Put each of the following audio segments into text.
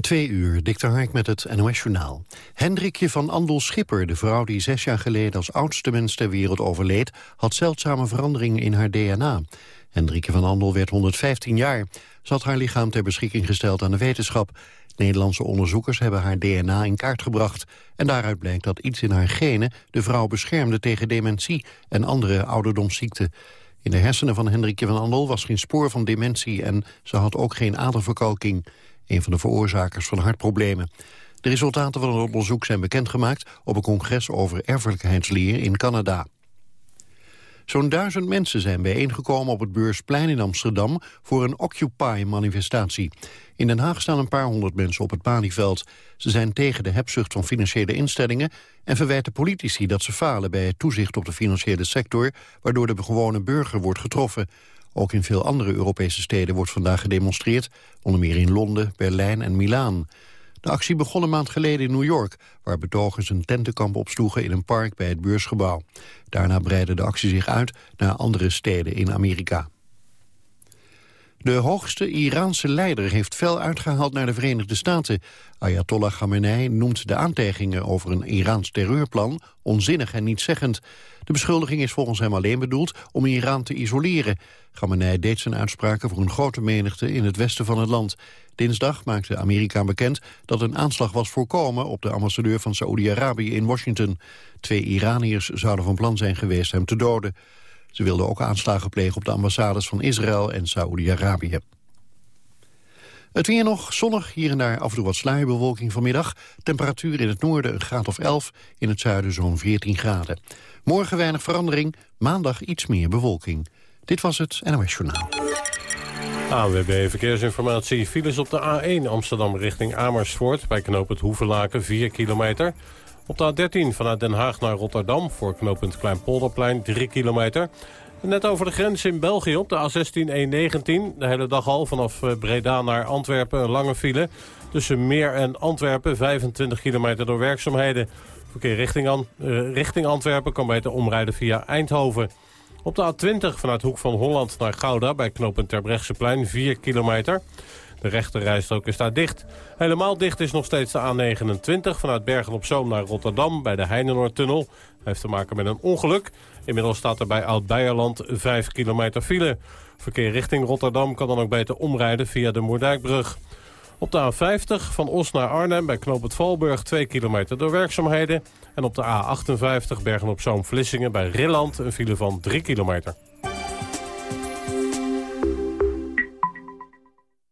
Twee uur, Dick Hark met het NOS-journaal. Hendrikje van Andel Schipper, de vrouw die zes jaar geleden als oudste mens ter wereld overleed, had zeldzame veranderingen in haar DNA. Hendrikje van Andel werd 115 jaar. Ze had haar lichaam ter beschikking gesteld aan de wetenschap. Nederlandse onderzoekers hebben haar DNA in kaart gebracht. En daaruit blijkt dat iets in haar genen de vrouw beschermde tegen dementie en andere ouderdomsziekten. In de hersenen van Hendrikje van Andel was geen spoor van dementie en ze had ook geen aderverkalking een van de veroorzakers van hartproblemen. De resultaten van het onderzoek zijn bekendgemaakt op een congres over erfelijkheidsleer in Canada. Zo'n duizend mensen zijn bijeengekomen op het Beursplein in Amsterdam voor een Occupy-manifestatie. In Den Haag staan een paar honderd mensen op het Malieveld. Ze zijn tegen de hebzucht van financiële instellingen en verwijten politici dat ze falen bij het toezicht op de financiële sector, waardoor de gewone burger wordt getroffen. Ook in veel andere Europese steden wordt vandaag gedemonstreerd, onder meer in Londen, Berlijn en Milaan. De actie begon een maand geleden in New York, waar betogers een tentenkamp opsloegen in een park bij het beursgebouw. Daarna breidde de actie zich uit naar andere steden in Amerika. De hoogste Iraanse leider heeft fel uitgehaald naar de Verenigde Staten. Ayatollah Khamenei noemt de aantijgingen over een Iraans terreurplan onzinnig en nietszeggend. De beschuldiging is volgens hem alleen bedoeld om Iran te isoleren. Khamenei deed zijn uitspraken voor een grote menigte in het westen van het land. Dinsdag maakte Amerika bekend dat een aanslag was voorkomen op de ambassadeur van Saoedi-Arabië in Washington. Twee Iraniërs zouden van plan zijn geweest hem te doden. Ze wilden ook aanslagen plegen op de ambassades van Israël en Saoedi-Arabië. Het weer nog zonnig, hier en daar af en toe wat sluierbewolking vanmiddag. Temperatuur in het noorden een graad of 11, in het zuiden zo'n 14 graden. Morgen weinig verandering, maandag iets meer bewolking. Dit was het NOS Journaal. AWB Verkeersinformatie. Files op de A1 Amsterdam richting Amersfoort... bij knooppunt Hoevelaken, 4 kilometer. Op de A13 vanuit Den Haag naar Rotterdam... voor knooppunt Kleinpolderplein, 3 kilometer. Net over de grens in België op de A16-119. De hele dag al vanaf eh, Breda naar Antwerpen een lange file. Tussen Meer en Antwerpen 25 kilometer door werkzaamheden. Verkeer richting, uh, richting Antwerpen kan beter omrijden via Eindhoven. Op de A20 vanuit Hoek van Holland naar Gouda bij knooppunt Terbrechtseplein 4 kilometer. De rechterrijstrook is daar dicht. Helemaal dicht is nog steeds de A29 vanuit Bergen-op-Zoom naar Rotterdam bij de Heinenoordtunnel. Heeft te maken met een ongeluk. Inmiddels staat er bij Oud-Beierland 5 kilometer file. Verkeer richting Rotterdam kan dan ook beter omrijden via de Moerdijkbrug. Op de A50 van Os naar Arnhem bij Knoop het Valburg 2 kilometer door werkzaamheden. En op de A58 Bergen-op-Zoom-Vlissingen bij Rilland een file van 3 kilometer.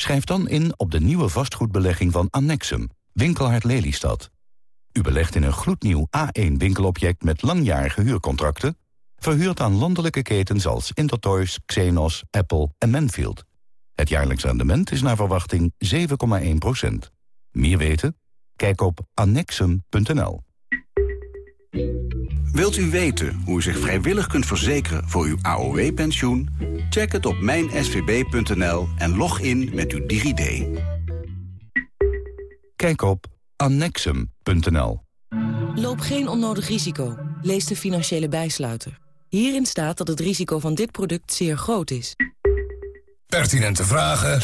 Schrijf dan in op de nieuwe vastgoedbelegging van Annexum, Winkelhart Lelystad. U belegt in een gloednieuw A1-winkelobject met langjarige huurcontracten... verhuurd aan landelijke ketens als Intertoys, Xenos, Apple en Manfield. Het jaarlijks rendement is naar verwachting 7,1% Meer weten? Kijk op annexum.nl. Wilt u weten hoe u zich vrijwillig kunt verzekeren voor uw AOW-pensioen? Check het op mijnsvb.nl en log in met uw DigiD. Kijk op annexum.nl. Loop geen onnodig risico. Lees de financiële bijsluiter. Hierin staat dat het risico van dit product zeer groot is. Pertinente vragen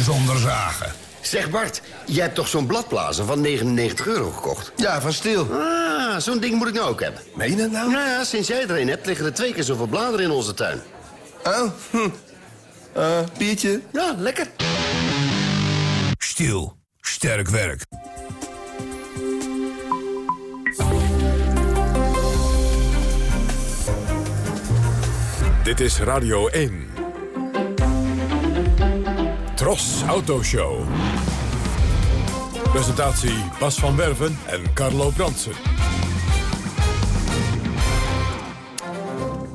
zonder zagen. Zeg Bart, jij hebt toch zo'n bladblazer van 99 euro gekocht? Ja, van stil. Ah, zo'n ding moet ik nou ook hebben. Meen je dat nou? Nou ja, sinds jij er een hebt, liggen er twee keer zoveel bladeren in onze tuin. Oh, hm. Uh, biertje? Ja, lekker. Stil. Sterk werk. Dit is Radio 1. Tros Autoshow. Presentatie Bas van Werven en Carlo Bransen.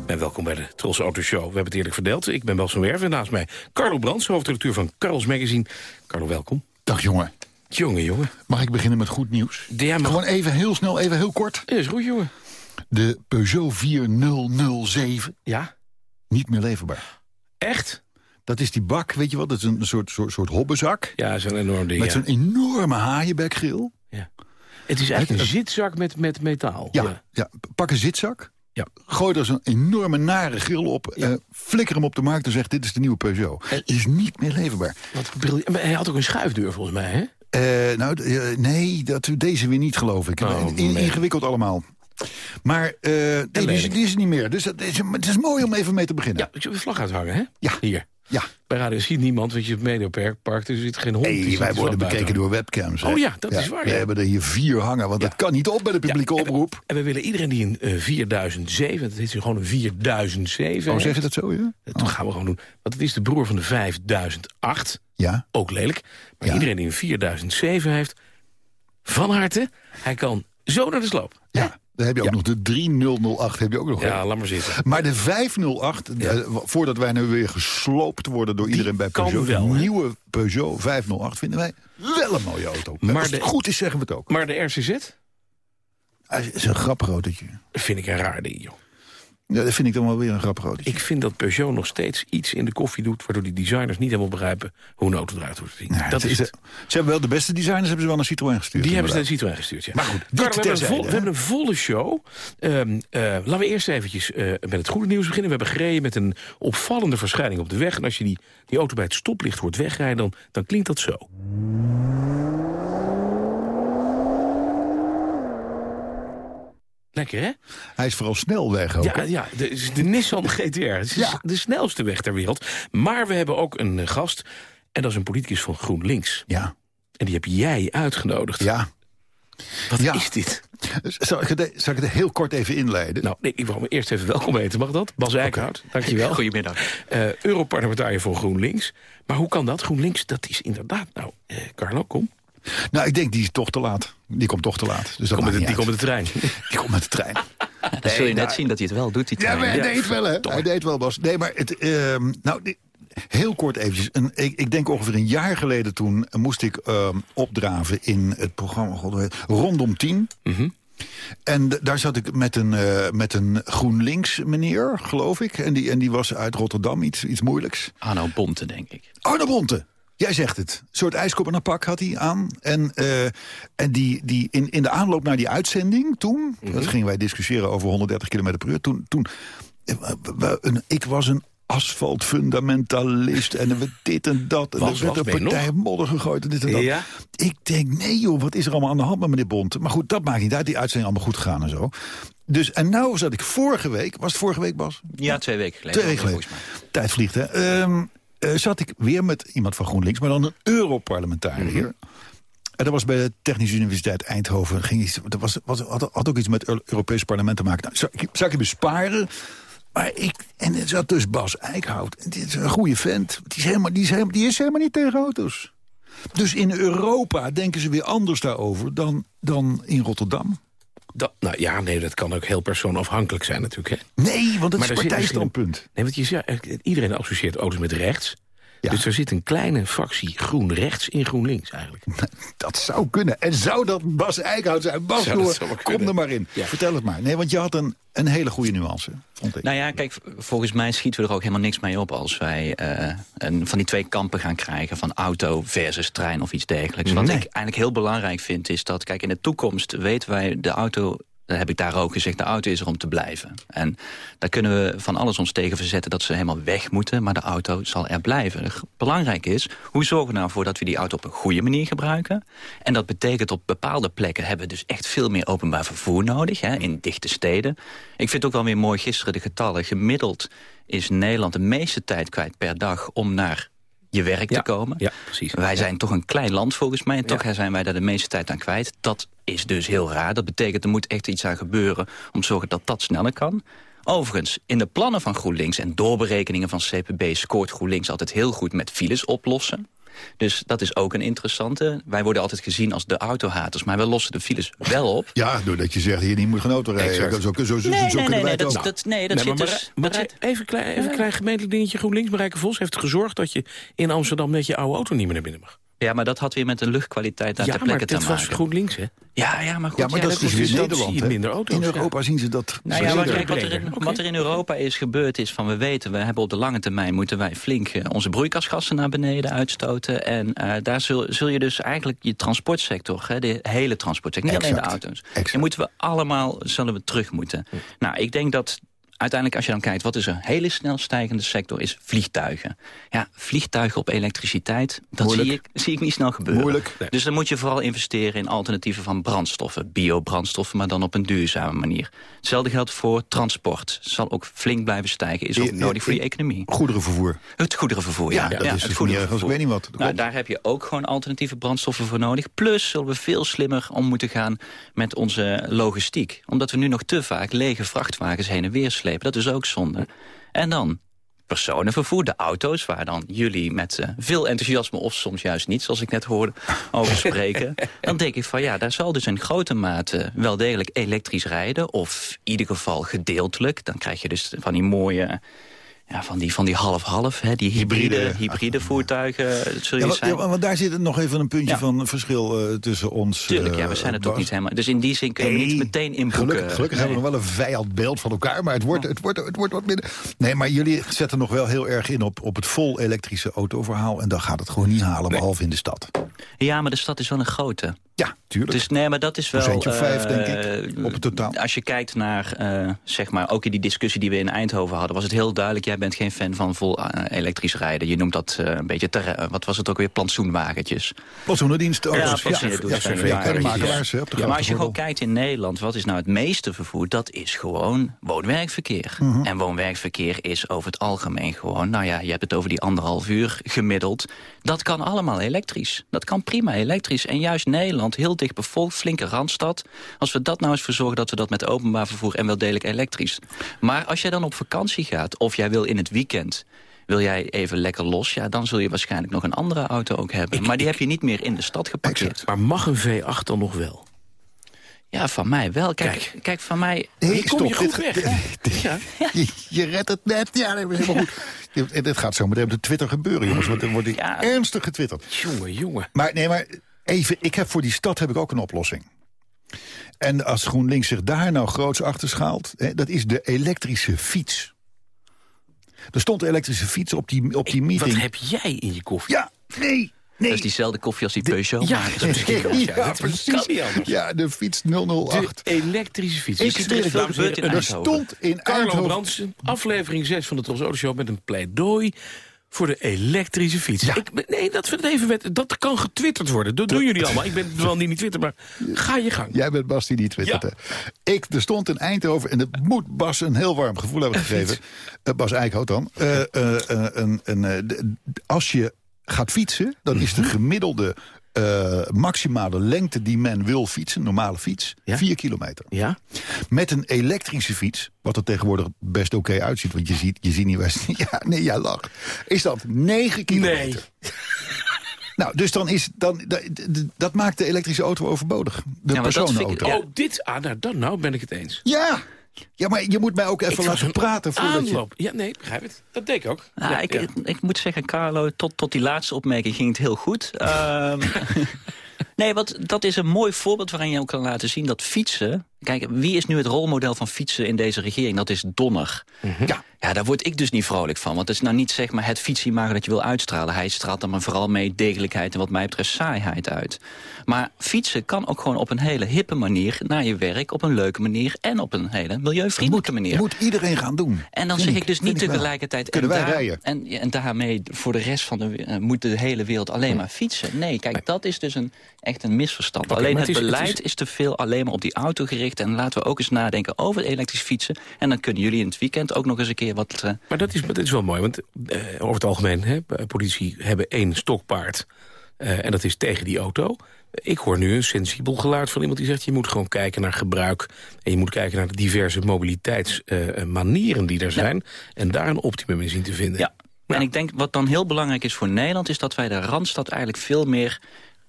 En welkom bij de Tros Autoshow. We hebben het eerlijk verdeeld. Ik ben Bas van Werven en naast mij Carlo Brands, hoofdredacteur van Carlos Magazine. Carlo, welkom. Dag jongen. Jongen, jongen. Mag ik beginnen met goed nieuws? Ja, mag... Gewoon even heel snel, even heel kort. Is goed, jongen. De Peugeot 4007. Ja? Niet meer leverbaar. Echt? Dat is die bak, weet je wat? Dat is een soort, soort, soort hobbezak. Ja, zo'n enorm ding, Met zo'n enorme haaienbekgril. Ja. Het is eigenlijk een zitzak met, met metaal. Ja, ja. pak een zitzak. Ja. Gooi er zo'n enorme nare grill op. eh, flikker hem op de markt en zeg dit is de nieuwe Peugeot. Is niet meer leverbaar. Wat. Maar hij had ook een schuifdeur volgens mij, hè? Eh, nou, eh, nee, dat, deze weer niet, geloof ik. Oh, In- ingewikkeld allemaal. Maar nee, dus, lelijk. die is niet meer. Dus dat is, het is mooi om even mee te beginnen. Ja, ik heb een vlag uithangen, hè? Ja. Hier. Ja. Bij Radio ziet niemand, want je hebt Mediapark, park, er zit geen hond. zit wij dus worden bekeken buiten. door webcams. hè. Oh ja, dat is waar, We ja. hebben er hier vier hangen, want dat kan niet op bij de publieke Ja, en we- oproep. En we willen iedereen die een eh, 4007, dat heet nu gewoon een 4007. Oh, zeg je dat zo, ja? Dat gaan we gewoon doen. Want het is de broer van de 5008. Ja. Ook lelijk. Maar iedereen die een 4007 heeft, van harte, hij kan zo naar de sloop. Ja, dan heb je ook Ja. nog de 3008, heb je ook nog. hè? Ja, laat maar zitten. Maar de 508, eh, voordat wij nu weer gesloopt worden door iedereen bij Peugeot... wel, de nieuwe Peugeot 508 vinden wij wel een mooie auto. Maar Als het goed is, zeggen we het ook. Maar de RCZ, Het is een grappig autootje. vind ik een raar ding, joh. Ja, dat vind ik dan wel weer een grappig autootje. Ik vind dat Peugeot nog steeds iets in de koffie doet... waardoor die designers niet helemaal begrijpen hoe een auto eruit hoort te zien. Nou, dat is het. ze hebben wel de beste designers hebben ze wel naar Citroën gestuurd. Die hebben ze naar Citroën gestuurd, ja. Maar goed, we, hebben vol- we hebben een volle show. Ehm, eh, laten we eerst eventjes eh, met het goede nieuws beginnen. We hebben gereden met een opvallende verschijning op de weg. En als je die, die auto bij het stoplicht hoort wegrijden... dan, dan klinkt dat zo. Lekker, hè? Hij is vooral snel weg ook. Ja, ja de, de Nissan GTR. Het is Ja. de snelste weg ter wereld. Maar we hebben ook een eh, gast. En dat is een politicus van GroenLinks. Ja. En die heb jij uitgenodigd. ja. Wat Ja. is dit? Zal ik, het, zal ik het heel kort even inleiden? Nou, nee, ik wil hem eerst even welkom heten. Mag dat? Bas Eickhout, dankjewel. Goedemiddag. Eh Europarlementariër voor GroenLinks. Maar hoe kan dat? GroenLinks, dat is inderdaad... Nou, eh, Carlo, kom. Nou, ik denk die is toch te laat. Die komt toch te laat. Dus dat met, de, die komt met de trein. Die komt met de trein. Dan zul je net nou- zien dat hij het wel doet, die Ja, trein. maar hij Ja, deed wel, hè? Hij deed wel, Bas. Nee, maar het, ehm, nou, heel kort eventjes. Een, ik, ik denk ongeveer een jaar geleden toen moest ik ehm, opdraven in het programma God, Rondom 10. Mhm. En daar zat ik met een, eh, met een GroenLinks meneer, geloof ik. En die, en die was uit Rotterdam, iets, iets moeilijks. Arno Bonte, denk ik. Arno Bonte. Jij zegt het. Een soort ijskop en een pak had hij aan. En, eh, en die, die in, in de aanloop naar die uitzending toen... dat gingen wij discussiëren over 130 km per uur. Toen, toen eh, ik was een asfaltfundamentalist en we dit en dat. En Was, er werd een partij modder gegooid en dit en dat. Ja? Ik denk, nee joh, wat is er allemaal aan de hand met meneer Bonte? Maar goed, dat maakt niet uit. Die uitzending allemaal goed gegaan en zo. Dus, en nou zat ik vorige week... Was het vorige week, Bas? Ja, twee weken geleden. Twee weken geleden. volgens mij. Tijd vliegt, hè. Ehm, eh, zat ik weer met iemand van GroenLinks, maar dan een Europarlementariër. En dat was bij de Technische Universiteit Eindhoven. Ging iets, dat was, was, had, had ook iets met het Europese parlement te maken. Nou, zou, ik, zou ik je besparen? Maar ik, en er zat dus Bas Eickhout. Dit is een goede vent. Die is, helemaal, die, is helemaal, die is helemaal niet tegen auto's. Dus in Europa denken ze weer anders daarover dan, dan in Rotterdam. Dat, nou ja, nee, dat kan ook heel persoonafhankelijk zijn natuurlijk. Hè? Nee, want dat Maar is partijstandpunt. Nee, want je eh, iedereen associeert auto's met rechts. Ja. Dus er zit een kleine fractie groen-rechts in GroenLinks eigenlijk. Dat zou kunnen. En zou dat Bas Eickhout zijn? Bas, Zou dat hoor, zomaar kom kunnen. er maar in. Ja. Vertel het maar. Nee, want je had een, een hele goede nuance, vond ik. Nou ja, kijk, volgens mij schieten we er ook helemaal niks mee op... als wij eh, een, van die twee kampen gaan krijgen... van auto versus trein of iets dergelijks. Wat Nee. ik eigenlijk heel belangrijk vind, is dat... kijk, in de toekomst weten wij de auto... Dat heb ik daar ook gezegd, de auto is er om te blijven. En daar kunnen we van alles ons tegen verzetten dat ze helemaal weg moeten... maar de auto zal er blijven. Belangrijk is, hoe zorgen we nou voor dat we die auto op een goede manier gebruiken? En dat betekent op bepaalde plekken hebben we dus echt veel meer openbaar vervoer nodig... Hè, in dichte steden. Ik vind het ook wel weer mooi gisteren de getallen. Gemiddeld is Nederland de meeste tijd kwijt per dag om naar je werk Ja, te komen. ja, precies. Wij Ja. zijn toch een klein land volgens mij. En toch zijn wij daar de meeste tijd aan kwijt. Dat is dus heel raar. Dat betekent er moet echt iets aan gebeuren om te zorgen dat dat sneller kan. Overigens, in de plannen van GroenLinks en doorberekeningen van CPB... scoort GroenLinks altijd heel goed met files oplossen. Dus dat is ook een interessante. Wij worden altijd gezien als de autohaters, maar we lossen de files wel op. Ja, doordat je zegt, hier niet moet geen auto rijden. Exact. Zo, zo, zo, zo, Nee, zo nee, kunnen nee, wij nee, het dat, ook. dat, nee, dat Nee, zit maar dus... Dat zit- even klein, even klein gemeentelijk dingetje. GroenLinks, Marijke Vos heeft gezorgd dat je in Amsterdam met je oude auto niet meer naar binnen mag. Ja, maar dat had weer met de luchtkwaliteit daar Ja, ter maar plekke te dit was maken. GroenLinks, hè? Ja, ja, maar goed. Ja, maar dat is dus dan Nederland. hè. minder auto's, In ja. Europa zien ze dat... Nou ja, maar kijk, wat er, in, wat er in Europa is gebeurd is van we weten... we hebben op de lange termijn moeten wij flink eh, onze broeikasgassen naar beneden uitstoten. En eh, daar zul, zul je dus eigenlijk je transportsector, hè, de hele transportsector, niet alleen de auto's. Exact. Die moeten we allemaal, zullen we terug moeten. Nou, ik denk dat uiteindelijk als je dan kijkt... wat is een hele snel stijgende sector, is vliegtuigen. Ja, vliegtuigen op elektriciteit, dat zie ik, zie ik niet snel gebeuren. Moeilijk. Dus dan moet je vooral investeren in alternatieven van brandstoffen. Biobrandstoffen, maar dan op een duurzame manier. Hetzelfde geldt voor transport. Zal ook flink blijven stijgen. Is ook nodig voor die eh, economie. Goederenvervoer. Het goederenvervoer, ja. Ja, dat is het dus erg als ik weet niet wat. Nou, daar heb je ook gewoon alternatieve brandstoffen voor nodig. Plus zullen we veel slimmer om moeten gaan met onze logistiek. Omdat we nu nog te vaak lege vrachtwagens heen en weer Dat is ook zonde. En dan personenvervoer, de auto's... waar dan jullie met eh, veel enthousiasme of soms juist niet... zoals ik net hoorde, over spreken. dan denk ik van ja, daar zal dus in grote mate wel degelijk elektrisch rijden... of in ieder geval gedeeltelijk. Dan krijg je dus van die mooie... Ja, van die, van die half-half, hè, die hybride, Hybride. hybride voertuigen, dat zul je Ja, zijn. ja, want daar zit nog even een puntje Ja. van verschil eh, tussen ons. Tuurlijk, ja, eh, we zijn het ook niet helemaal. Dus in die zin kun je Nee, niet meteen inboeken. Gelukkig, gelukkig Nee. hebben we nog wel een vijandbeeld van elkaar, maar het wordt, het, wordt, het wordt wat minder. Nee, maar jullie zetten nog wel heel erg in op, op het vol elektrische autoverhaal. En dan gaat het gewoon niet halen, behalve in de stad. Ja, maar de stad is wel een grote. Ja, tuurlijk. Dus nee, maar dat is wel... Of vijf, denk eh, ik, op het totaal. Als je kijkt naar, eh, zeg maar, ook in die discussie die we in Eindhoven hadden... was het heel duidelijk, jij bent geen fan van vol eh, elektrisch rijden. Je noemt dat een beetje, wat was het ook weer, plantsoenwagentjes. Plantsoenendienst. Ja, plantsoenendienst. ja, Ja, maar als je gewoon kijkt in Nederland, wat is nou het meeste vervoer? Dat is gewoon woon-werkverkeer. Mhm. En woon-werkverkeer is over het algemeen gewoon... nou ja, je hebt het over die anderhalf uur gemiddeld. Dat kan allemaal elektrisch. Dat kan prima elektrisch. En juist Nederland, heel dicht bevolkt, flinke randstad. Als we dat nou eens voor zorgen dat we dat met openbaar vervoer... en wel degelijk elektrisch. Maar als jij dan op vakantie gaat, of jij wil in het weekend... Wil jij even lekker los, ja, dan zul je waarschijnlijk nog een andere auto ook hebben. maar die heb je niet meer in de stad geparkeerd. Maar mag een V8 dan nog wel? Ja, van mij wel. Kijk, kijk. van mij... Nee, Hier kom je stop, goed dit- weg? Ja. Je, je redt het net. Ja, dat is helemaal goed. Dit- Dit gaat zo meteen op de Twitter gebeuren, jongens. Want er wordt ik Ja. ernstig getwitterd. Jongen, jongen. Maar nee, maar even, ik heb voor die stad heb ik ook een oplossing. En als GroenLinks zich daar nou groots achter schaalt... Hè, dat is de elektrische fiets. Er stond een elektrische fiets op die, op die meeting. Wat heb jij in je koffie? Ja, nee, nee. Dat is diezelfde koffie als die Peugeot. Ja, dat wel. ja, dat precies. Ja, de fiets De 008. elektrische fiets. Ik er gebeurd in Er Eindhoven. stond in Carlo Eindhoven... Brandsen, aflevering 6 van de Tros Show... met een pleidooi voor de elektrische fiets. Ja. Ik, nee, dat, het even met, dat kan getwitterd worden. Dat doen jullie allemaal. Ik ben wel niet Twitter, maar ga je gang. Jij bent Bas die niet twittert, Ja. Ik, er stond in Eindhoven, en dat moet Bas een heel warm gevoel hebben gegeven. Eh, Bas Eickhout dan. Eh, eh, als je gaat fietsen, dan is Mhm. de gemiddelde eh, maximale lengte die men wil fietsen, normale fiets, Ja. 4 kilometer. Ja? Met een elektrische fiets, wat er tegenwoordig best oké uitziet, want je ziet, je ziet niet waar Ja, nee, jij lacht. Is dat 9 kilometer? Nou, dus dan is, dan, dat, dat maakt de elektrische auto overbodig. De Ja, ik- personenauto. Oh, dit, ah, nou, dan nou ben ik het eens. Ja. Ja, maar je moet mij ook even laten praten voordat je... Aanloop. Ja, nee, begrijp het. Dat deed ik ook. Nou, Ja, ik, ja. ik, ik moet zeggen, Carlo, tot, tot die laatste opmerking ging het heel goed. Ehm, nee, want dat is een mooi voorbeeld waarin je ook kan laten zien dat fietsen... Kijk, wie is nu het rolmodel van fietsen in deze regering? Dat is Donner. Ja. Ja, daar word ik dus niet vrolijk van. Want het is nou niet zeg maar het fietsimago dat je wil uitstralen. Hij straalt dan maar vooral mee degelijkheid en wat mij betreft saaiheid uit. Maar fietsen kan ook gewoon op een hele hippe manier naar je werk... op een leuke manier en op een hele milieuvriendelijke manier. Moet iedereen gaan doen. En dan Vind zeg ik dus niet tegelijkertijd... Kunnen en wij daar- rijden? En, en daarmee voor de rest van de eh, moet de hele wereld alleen maar fietsen. Nee, kijk, dat is dus een, echt een misverstand. Alleen het, het is- het beleid is- is, te veel alleen maar op die auto gericht. En laten we ook eens nadenken over elektrisch fietsen. En dan kunnen jullie in het weekend ook nog eens een keer wat... eh, Maar dat is, dat is wel mooi, want eh, over het algemeen... Hè, politie hebben één stokpaard eh, en dat is tegen die auto. Ik hoor nu een sensibel geluid van iemand die zegt... je moet gewoon kijken naar gebruik... en je moet kijken naar de diverse mobiliteitsmanieren die er zijn... en daar een optimum in zien te vinden. Ja. En ik denk wat dan heel belangrijk is voor Nederland... is dat wij de Randstad eigenlijk veel meer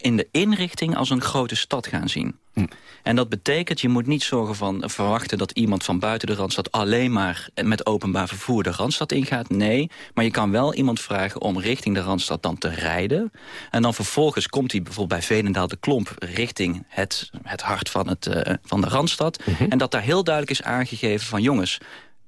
in de inrichting als een grote stad gaan zien. Hm. En dat betekent, je moet niet zorgen van verwachten dat iemand van buiten de Randstad alleen maar met openbaar vervoer de Randstad ingaat. Nee, maar je kan wel iemand vragen om richting de Randstad dan te rijden. En dan vervolgens komt hij bijvoorbeeld bij Veenendaal de Klomp richting het, het hart van, het, eh, van de Randstad. Mhm. En dat daar heel duidelijk is aangegeven van jongens,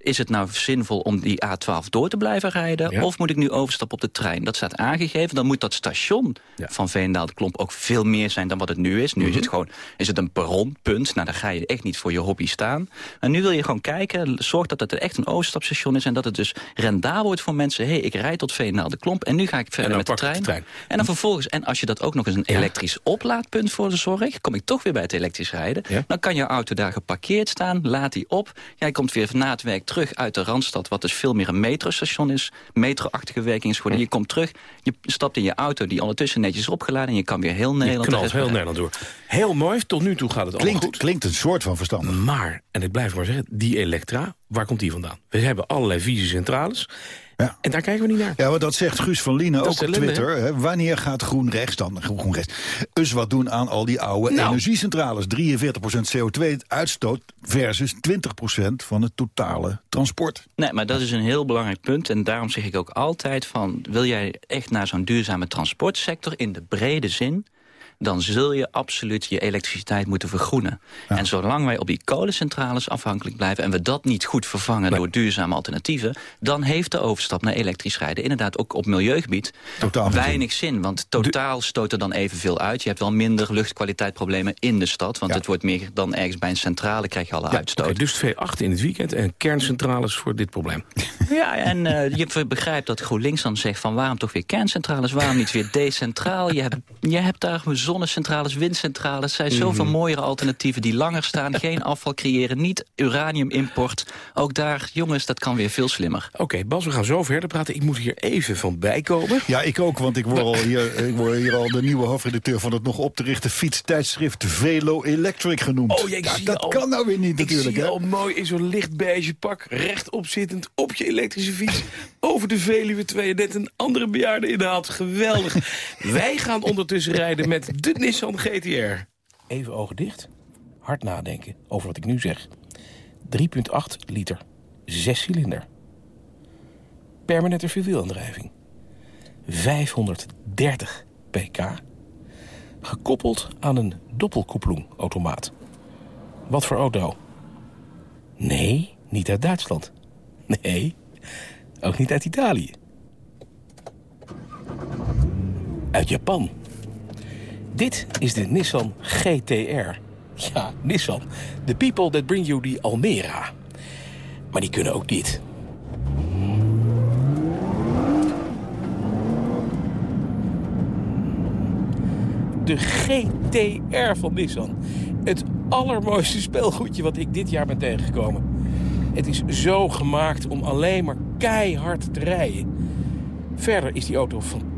is het nou zinvol om die A12 door te blijven rijden? Ja. Of moet ik nu overstappen op de trein? Dat staat aangegeven. Dan moet dat station van Veenendaal de Klomp ook veel meer zijn dan wat het nu is. Nu is Mhm. het gewoon is het een perronpunt. Nou, daar ga je echt niet voor je hobby staan. En nu wil je gewoon kijken, zorg dat het echt een overstapstation is... en dat het dus rendabel wordt voor mensen. Hé, hey, ik rijd tot Veenendaal de Klomp en nu ga ik verder dan met trein. de trein. En dan vervolgens, en als je dat ook nog eens een elektrisch oplaadpunt voor de zorg... kom ik toch weer bij het elektrisch rijden. Dan kan je auto daar geparkeerd staan, laat die op. Jij komt weer na het werk terug uit de Randstad... wat dus veel meer een metrostation is. Metro-achtige werking is geworden. Je komt terug, je stapt in je auto die ondertussen netjes is opgeladen... en je kan weer heel Je Nederland... knalt rest heel. Nederland door. Heel mooi, tot nu toe gaat het allemaal Klinkt, goed. klinkt een soort van verstandig. Maar, en ik blijf maar zeggen, die Elektra, waar komt die vandaan? We hebben allerlei visiecentrales. Ja. En daar kijken we niet naar. Ja, want dat zegt Guus van Lienen Dat ook op Twitter. Hè? Wanneer gaat GroenRechts dan, GroenRechts, eens wat doen aan al die oude Nou. energiecentrales? 43% CO2-uitstoot versus 20% van het totale transport. Nee, maar dat is een heel belangrijk punt. En daarom zeg ik ook altijd van... wil jij echt naar zo'n duurzame transportsector in de brede zin... dan zul je absoluut je elektriciteit moeten vergroenen. En zolang wij op die kolencentrales afhankelijk blijven... en we dat niet goed vervangen door duurzame alternatieven... dan heeft de overstap naar elektrisch rijden inderdaad ook op milieugebied... Totaal weinig zin. Want totaal stoot er dan evenveel uit. Je hebt wel minder luchtkwaliteitsproblemen in de stad... want het wordt meer dan ergens bij een centrale krijg je alle uitstoot. Oké, dus 2,8 in het weekend en kerncentrales voor dit probleem. Ja, en eh, je begrijpt dat GroenLinks dan zegt van waarom toch weer kerncentrales, waarom niet weer decentraal? Je hebt, je hebt daar zonnecentrales, windcentrales, zijn zoveel Mhm. mooiere alternatieven die langer staan, geen afval creëren, niet uraniumimport. Ook daar, jongens, dat kan weer veel slimmer. Oké, Bas, we gaan zo verder praten. Ik moet hier even van bijkomen. Ja, ik ook, want ik word, al hier, ik word hier al de nieuwe hoofdredacteur... van het nog op te richten fietstijdschrift Velo Electric genoemd. Oh, ja, ik Ja, zie dat al- kan nou weer niet Ik natuurlijk. zie je hè? al mooi in zo'n licht beige pak, rechtop zittend, op je elektrische fiets, over de Veluwe, terwijl je net een andere bejaarde inhaalt. Geweldig. Wij gaan ondertussen rijden met de Nissan GTR. Even ogen dicht, hard nadenken over wat ik nu zeg. 3,8 liter, 6 cilinder. Permanente vierwielaandrijving. 530 pk. Gekoppeld aan een doppelkoepelung-automaat. Wat voor auto? Nee, niet uit Duitsland. Nee, ook niet uit Italië. Uit Japan. Dit is de Nissan GTR. Ja, Nissan. The people that bring you the Almera. Maar die kunnen ook dit. De GTR van Nissan. Het allermooiste speelgoedje wat ik dit jaar ben tegengekomen. Het is zo gemaakt om alleen maar keihard te rijden. Verder is die auto fantastisch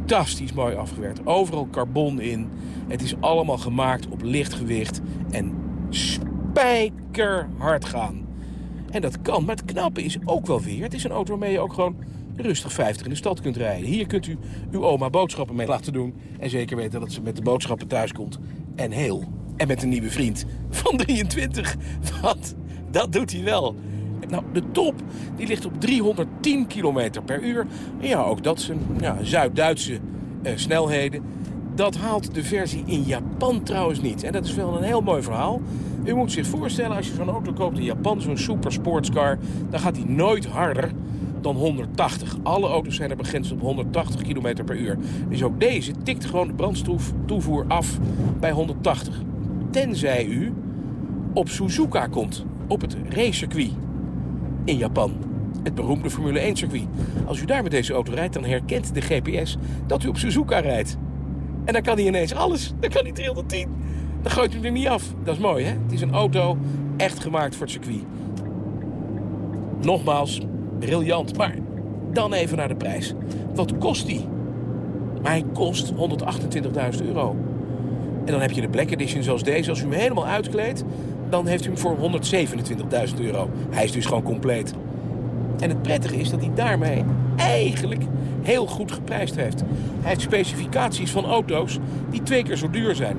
mooi afgewerkt. Overal carbon in. Het is allemaal gemaakt op licht gewicht en spijkerhard gaan. En dat kan, maar het knappe is ook wel weer... het is een auto waarmee je ook gewoon rustig 50 in de stad kunt rijden. Hier kunt u uw oma boodschappen mee laten doen... en zeker weten dat ze met de boodschappen thuis komt. En heel. En met een nieuwe vriend van 23. Want dat doet hij wel. Nou, de top die ligt op 310 km per uur. Ja, ook dat zijn ja, Zuid-Duitse eh, snelheden. Dat haalt de versie in Japan trouwens niet. En dat is wel een heel mooi verhaal. U moet zich voorstellen, als je zo'n auto koopt in Japan, zo'n super sportscar, dan gaat die nooit harder dan 180. Alle auto's zijn er begrensd op 180 km per uur. Dus ook deze tikt gewoon de brandstoftoevoer af bij 180. Tenzij u op Suzuka komt, op het racecircuit in Japan. Het beroemde Formule 1 circuit. Als u daar met deze auto rijdt, dan herkent de GPS dat u op Suzuka rijdt. En dan kan hij ineens alles. Dan kan hij 310. Dan gooit u er niet af. Dat is mooi, hè? Het is een auto echt gemaakt voor het circuit. Nogmaals, briljant. Maar dan even naar de prijs. Wat kost die? Maar hij kost 128.000 euro. En dan heb je de Black Edition zoals deze. Als u hem helemaal uitkleedt, dan heeft u hem voor 127.000 euro. Hij is dus gewoon compleet. En het prettige is dat hij daarmee eigenlijk heel goed geprijsd heeft. Hij heeft specificaties van auto's die twee keer zo duur zijn.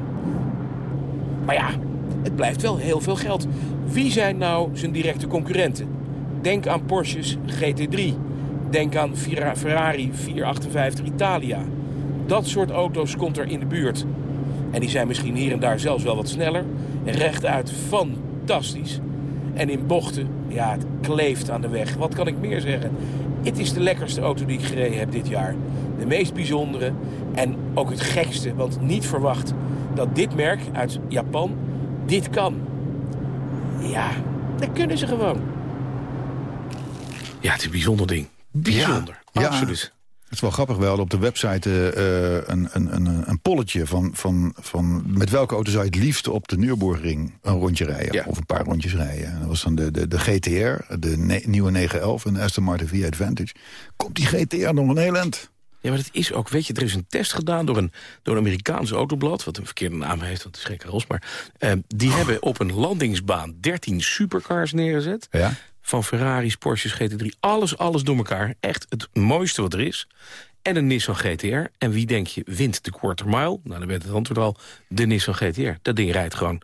Maar ja, het blijft wel heel veel geld. Wie zijn nou zijn directe concurrenten? Denk aan Porsches GT3. Denk aan Ferrari 458 Italia. Dat soort auto's komt er in de buurt. En die zijn misschien hier en daar zelfs wel wat sneller. Rechtuit fantastisch. En in bochten, ja, het kleeft aan de weg. Wat kan ik meer zeggen? Het is de lekkerste auto die ik gereden heb dit jaar. De meest bijzondere en ook het gekste. Want niet verwacht dat dit merk uit Japan dit kan. Ja, dat kunnen ze gewoon. Ja, het is een bijzonder ding. Bijzonder, Ja, absoluut. Het is wel grappig, wel op de website eh, een, een, een, een polletje van, van, van met welke auto zou je het liefst op de Nürburgring een rondje rijden. Of een paar rondjes rijden. En dat was dan de, de, de GTR, de ne- nieuwe 911 en de Aston Martin V Advantage. Komt die GTR nog een heel eind? Ja, maar het is ook, weet je, er is een test gedaan door een, door een Amerikaans autoblad... wat een verkeerde naam heeft, want het is geen karos, maar... eh, die hebben op een landingsbaan 13 supercars neergezet. Ja? Van Ferraris, Porsches, GT3, alles, alles door elkaar. Echt het mooiste wat er is. En een Nissan GTR. En wie denk je wint de quarter mile? Nou, dan werd het antwoord al, de Nissan GTR. Dat ding rijdt gewoon.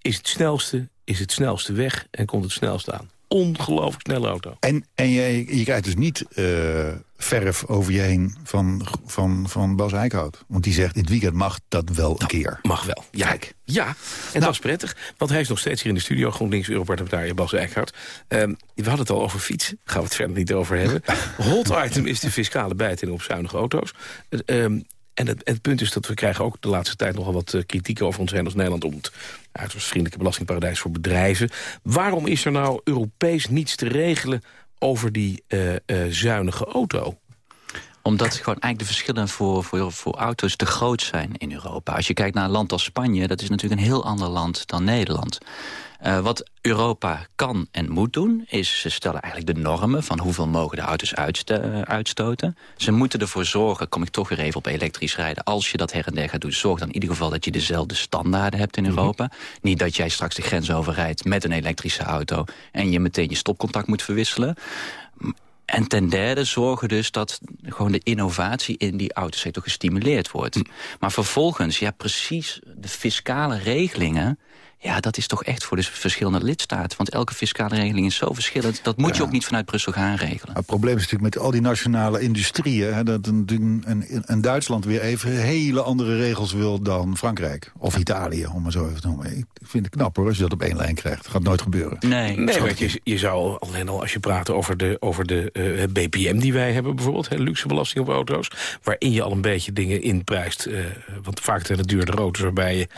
Is het snelste, is het snelste weg en komt het snelst aan. Ongelooflijk snelle auto. En, en je, je krijgt dus niet eh, verf over je heen van, van, van Bas Eickhout. Want die zegt, dit weekend mag dat wel een keer. Mag wel. Ja, ja. en dat is prettig. Want hij is nog steeds hier in de studio. GroenLinks Europarlementariër Bas Eickhout. Ehm, we hadden het al over fiets. Gaan we het verder niet over hebben. Hot item is de fiscale bijtelling op zuinige auto's. Het, ehm, en het, het punt is dat we krijgen ook de laatste tijd nogal wat eh, kritiek over ons heen als Nederland om het uiterst belastingparadijs voor bedrijven. Waarom is er nou Europees niets te regelen over die eh, eh, zuinige auto? Omdat gewoon eigenlijk de verschillen voor, voor, voor auto's te groot zijn in Europa. Als je kijkt naar een land als Spanje, dat is natuurlijk een heel ander land dan Nederland. Uh, wat Europa kan en moet doen, is ze stellen eigenlijk de normen... van hoeveel mogen de auto's uitsto uitstoten. Ze moeten ervoor zorgen, kom ik toch weer even op elektrisch rijden... als je dat her en der gaat doen, zorg dan in ieder geval... dat je dezelfde standaarden hebt in Europa. Mm -hmm. Niet dat jij straks de grens overrijdt met een elektrische auto... en je meteen je stopcontact moet verwisselen. En ten derde zorgen dus dat gewoon de innovatie in die autosector gestimuleerd wordt. Mm. Maar vervolgens, ja precies de fiscale regelingen... Ja, dat is toch echt voor de verschillende lidstaten. Want elke fiscale regeling is zo verschillend. Dat moet ja. je ook niet vanuit Brussel gaan regelen. Het probleem is natuurlijk met al die nationale industrieën... Hè, dat een, een, een, Duitsland weer even hele andere regels wil dan Frankrijk. Of Italië, om maar zo even te noemen. Ik vind het knap hoor, als je dat op één lijn krijgt. Dat gaat nooit gebeuren. Nee, nee weet je, je zou alleen al als je praat over de, over de uh, BPM die wij hebben bijvoorbeeld... Hè, luxe belasting op auto's, waarin je al een beetje dingen inprijst. Uh, want vaak zijn het duurdere auto's waarbij je...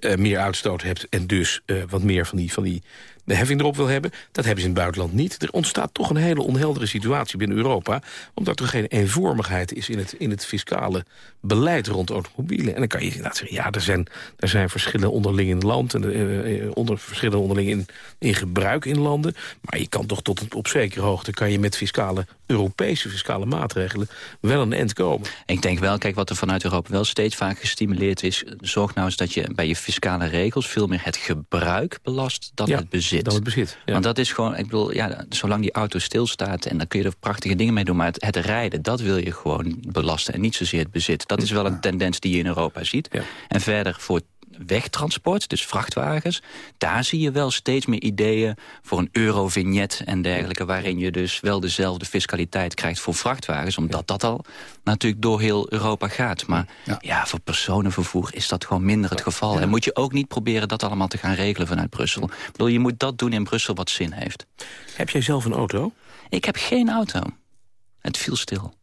Uh, meer uitstoot hebt en dus uh, wat meer van die, van die de heffing erop wil hebben. Dat hebben ze in het buitenland niet. Er ontstaat toch een hele onheldere situatie binnen Europa... omdat er geen eenvormigheid is in het, in het fiscale beleid rond automobielen. En dan kan je inderdaad zeggen, ja, er zijn, er zijn verschillen onderling in het land... en uh, onder, verschillen onderling in, in gebruik in landen. Maar je kan toch tot een, op zekere hoogte... kan je met fiscale, Europese fiscale maatregelen wel een eind komen. Ik denk wel, kijk, wat er vanuit Europa wel steeds vaak gestimuleerd is... zorg nou eens dat je bij je fiscale regels... veel meer het gebruik belast dan ja. het bezit. Dan het bezit. Ja. Want dat is gewoon, ik bedoel, ja, zolang die auto stilstaat... en dan kun je er prachtige dingen mee doen... maar het, het rijden, dat wil je gewoon belasten... en niet zozeer het bezit. Dat is wel een tendens die je in Europa ziet. Ja. En verder voor wegtransport, dus vrachtwagens... daar zie je wel steeds meer ideeën voor een eurovignet en dergelijke... waarin je dus wel dezelfde fiscaliteit krijgt voor vrachtwagens... omdat dat al natuurlijk door heel Europa gaat. Maar ja. ja. voor personenvervoer is dat gewoon minder het geval. Ja. En moet je ook niet proberen dat allemaal te gaan regelen vanuit Brussel. Ik bedoel, je moet dat doen in Brussel wat zin heeft. Heb jij zelf een auto? Ik heb geen auto. Het viel stil.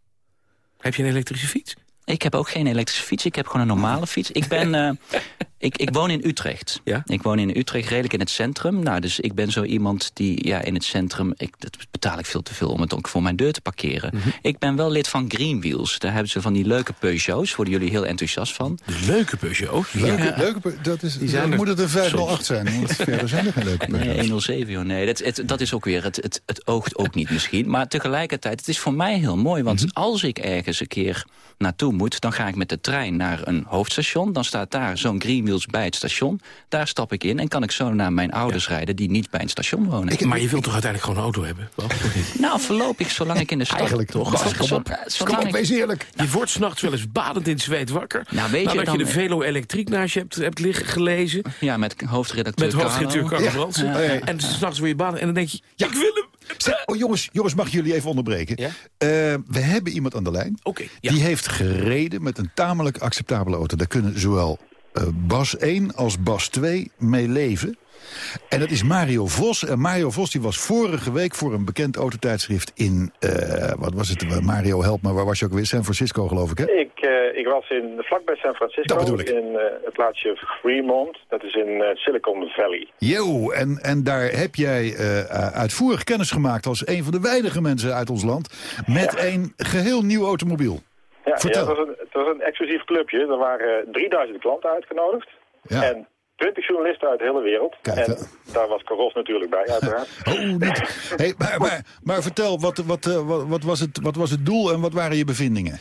Heb je een elektrische fiets? Ik heb ook geen elektrische fiets. Ik heb gewoon een normale fiets. Ik ben... Uh, ik, ik woon in Utrecht. Ja? Ik woon in Utrecht, redelijk in het centrum. Nou, dus ik ben zo iemand die ja, in het centrum... Ik, dat betaal ik veel te veel om het ook voor mijn deur te parkeren. Mhm. Ik ben wel lid van Greenwheels. Daar hebben ze van die leuke Peugeots. Worden jullie heel enthousiast van. De leuke Peugeots? Leuke, ja. leuke dat is, Die zijn dan er moet het een 508 soms. zijn. Want verder zijn er geen leuke Peugeots. Nee, 107, joh. Nee, dat, het, dat is ook weer... Het, het, het oogt ook niet misschien. Maar tegelijkertijd, het is voor mij heel mooi. Want Mhm. als ik ergens een keer naartoe moet... dan ga ik met de trein naar een hoofdstation. Dan staat daar zo'n Greenwheels bij het station. Daar stap ik in en kan ik zo naar mijn ouders rijden... die niet bij een station wonen. maar je wilt toch uiteindelijk gewoon een auto hebben? Nou, voorlopig, zolang ik in de stad... Eigenlijk toch? Bas, kom op, kom op, wees eerlijk. Je wordt s'nachts wel eens badend in het zweet wakker. Nou, weet je, dan, je de Velo Elektriek naast je hebt, hebt liggen gelezen. Ja, met hoofdredacteur Met hoofdredacteur Carlo. Ja. Ja. En s'nachts wil je baden en dan denk je, ik wil hem. Zeg, oh, jongens, jongens, mag ik jullie even onderbreken? Ja? Eh, we hebben iemand aan de lijn. Ja. Die heeft gereden met een tamelijk acceptabele auto. Daar kunnen zowel eh, Bas 1 als Bas 2 mee leven. En dat is Mario Vos. En Mario Vos die was vorige week voor een bekend autotijdschrift in... eh, wat was het? Mario, help me. Waar was je ook weer? San Francisco, geloof ik, hè? Ik, ik was in, vlakbij San Francisco in eh, het plaatsje Fremont. Dat is in eh, Silicon Valley. Yo, en, en daar heb jij eh, uitvoerig kennis gemaakt... als een van de weinige mensen uit ons land... met een geheel nieuw automobiel. Ja, het, was een, het was een exclusief clubje. Er waren 3000 klanten uitgenodigd. Ja. En 20 journalisten uit de hele wereld. Kijk, en daar was Caros natuurlijk bij, uiteraard. Oh, niet. Hey, maar, maar, maar vertel, wat, wat, wat, wat, was het, wat was het doel en wat waren je bevindingen?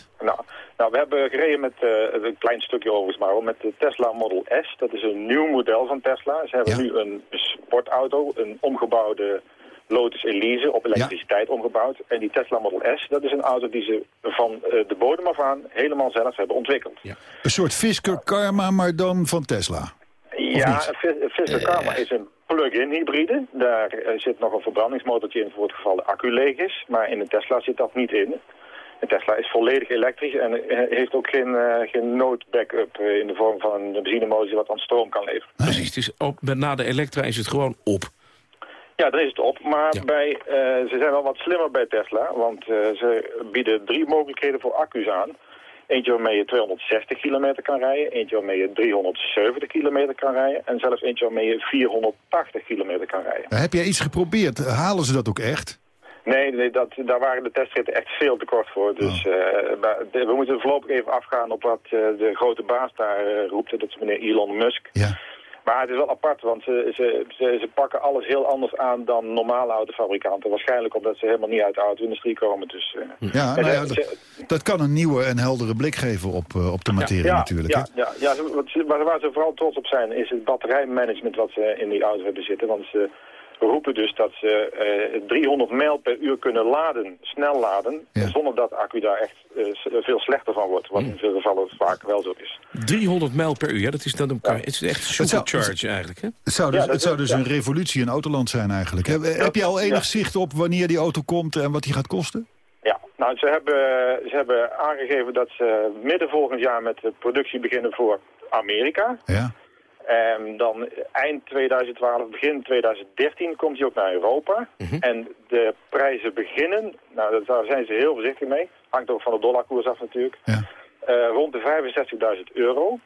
Nou, we hebben gereden met eh, een klein stukje overigens maar met de Tesla Model S. Dat is een nieuw model van Tesla. Ze hebben Ja. nu een sportauto, een omgebouwde Lotus Elise op elektriciteit omgebouwd. En die Tesla Model S, dat is een auto die ze van eh, de bodem af aan helemaal zelf hebben ontwikkeld. Een soort Fisker Karma, maar dan van Tesla. Ja, Fisker Karma is een plug-in hybride. Daar eh, zit nog een verbrandingsmotortje in voor het geval de accu leeg is. Maar in de Tesla zit dat niet in. De Tesla is volledig elektrisch en eh, heeft ook geen, eh, geen nood-backup in de vorm van een benzinemotor die wat aan stroom kan leveren. Precies, het is op, na de Elektra is het gewoon op. Ja, dan is het op. Maar Ja. bij, eh, ze zijn wel wat slimmer bij Tesla, want eh, ze bieden drie mogelijkheden voor accu's aan. Eentje waarmee je 260 kilometer kan rijden, eentje waarmee je 370 kilometer kan rijden en zelfs eentje waarmee je 480 kilometer kan rijden. Heb jij iets geprobeerd? Halen ze dat ook echt? Nee, nee dat, daar waren de testritten echt veel te kort voor. Dus Oh. eh, we moeten voorlopig even afgaan op wat eh, de grote baas daar eh, roept. Dat is meneer Elon Musk. Ja. Maar het is wel apart, want ze, ze, ze, ze pakken alles heel anders aan dan normale autofabrikanten. Waarschijnlijk omdat ze helemaal niet uit de auto-industrie komen. Dus, Ja, nou ja, dat, dat kan een nieuwe en heldere blik geven op, op de materie ja, natuurlijk. Ja, ja, ja waar ze vooral trots op zijn is het batterijmanagement wat ze in die auto hebben zitten. Want ze roepen dus dat ze eh, 300 mijl per uur kunnen laden, snel laden, Ja. zonder dat de accu daar echt eh, veel slechter van wordt. Wat in veel gevallen vaak wel zo is. 300 mijl per uur, ja, dat is, dan een, het is echt supercharge eigenlijk. Hè? Het zou dus, Ja, het zou dus ja. een revolutie in autoland zijn eigenlijk. Heb, heb je al enig ja. zicht op wanneer die auto komt en wat die gaat kosten? Ja, nou, ze hebben, ze hebben aangegeven dat ze midden volgend jaar met de productie beginnen voor Amerika. Ja. En dan eind 2012, begin 2013 komt hij ook naar Europa. Mhm. En de prijzen beginnen, nou daar zijn ze heel voorzichtig mee. Hangt ook van de dollarkoers af natuurlijk. Ja. Eh, rond de 65.000 euro.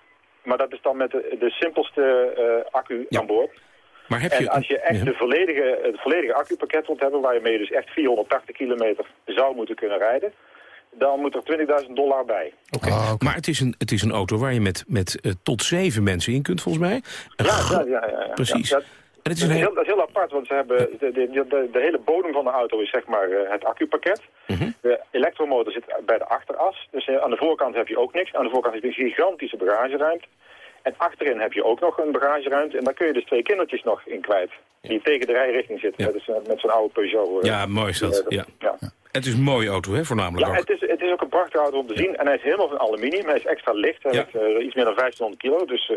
Maar dat is dan met de, de simpelste eh, accu Ja. aan boord. Maar heb En je... als je echt Ja. de volledige, het volledige accupakket wilt hebben... waarmee je dus echt 480 kilometer zou moeten kunnen rijden... dan moet er 20.000 dollar bij. Oké. Ah, oké. Maar het is, een, het is een auto waar je met, met eh, tot zeven mensen in kunt, volgens mij. Ja, ja, ja, ja, ja. Precies. Ja, dat, En het is dat, een is heel... heel, dat is heel apart, want ze hebben de, de, de, de hele bodem van de auto is zeg maar eh, het accupakket. Mhm. De elektromotor zit bij de achteras, dus eh, aan de voorkant heb je ook niks. Aan de voorkant heb je een gigantische bagageruimte. En achterin heb je ook nog een bagageruimte en daar kun je dus twee kindertjes nog in kwijt. Die tegen de rijrichting zitten, Ja. Dat is, met zo'n oude Peugeot. Ja, mooi is dat. Ja. ja. Het is een mooie auto, hè, voornamelijk Ja, ook. het is, het is ook een prachtige auto om te zien. En hij is helemaal van aluminium. Hij is extra licht. Hij Ja. heeft eh, iets meer dan 1500 kilo. Dus, eh,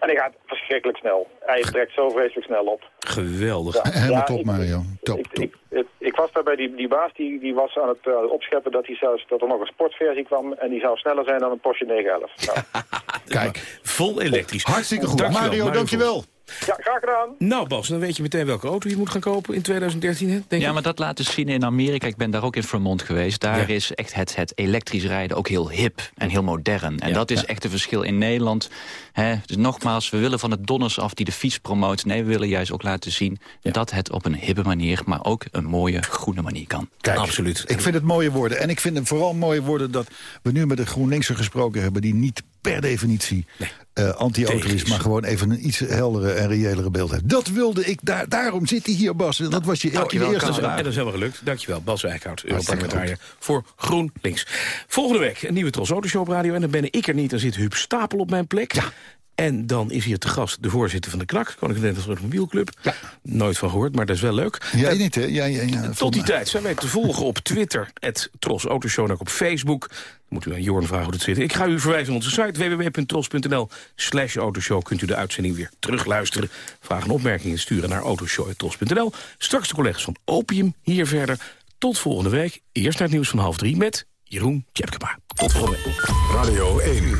en hij gaat verschrikkelijk snel. Hij trekt zo vreselijk snel op. Geweldig. Ja. Helemaal Ja, top, ik- Mario. Top, ik, top. Ik, ik, ik was daar bij die, die baas, die, die was aan het eh, opscheppen dat, hij zelfs, dat er nog een sportversie kwam. En die zou sneller zijn dan een Porsche 911. Nou, Kijk, Vol elektrisch. hartstikke goed. Dankjewel, Mario, dankjewel. Ja, graag gedaan. Nou Bas, dan weet je meteen welke auto je moet gaan kopen in 2013, hè? Denk Ja, ik? maar dat laten zien in Amerika. Ik ben daar ook in Vermont geweest. Daar Ja. is echt het, het elektrisch rijden ook heel hip en heel modern. En Ja, dat is ja. echt een verschil in Nederland. Hè, dus nogmaals, we willen van het donners af die de fiets promoot. Nee, we willen juist ook laten zien dat het op een hippe manier... maar ook een mooie, groene manier kan. Kijk, Absoluut. Ik vind het mooie woorden. En ik vind het vooral mooie woorden dat we nu met een GroenLinkser gesproken hebben... die niet per definitie eh, anti-auto Tegen is, is. maar gewoon even een iets heldere en reëlere beeld heeft. Dat wilde ik, daar, daarom zit hij hier, Bas. Dat was je, je dankjewel, eerste vraag. en dat is helemaal gelukt. Dankjewel, Bas Eickhout, Europarlementariër voor GroenLinks. Volgende week een nieuwe Tros Autoshow op radio. En dan ben ik er niet, dan zit Huub Stapel op mijn plek. Ja. En dan is hier te gast de voorzitter van de KNAK, Koninklijke Nederlandse Automobielclub. Ja. Nooit van gehoord, maar dat is wel leuk. Jij niet, hè? Ja, ja, ja, Tot die tijd zijn wij te volgen op Twitter, het Tros Autoshow, en ook op Facebook. Moet u aan Jorn vragen hoe dat zit. Ik ga u verwijzen naar onze site www.tros.nl slash autoshow. Kunt u de uitzending weer terugluisteren. Vragen en opmerkingen sturen naar autoshow.tros.nl. Straks de collega's van Opium hier verder. Tot volgende week. Eerst naar het nieuws van half drie met Jeroen Tjepkema. Tot volgende week. Radio 1,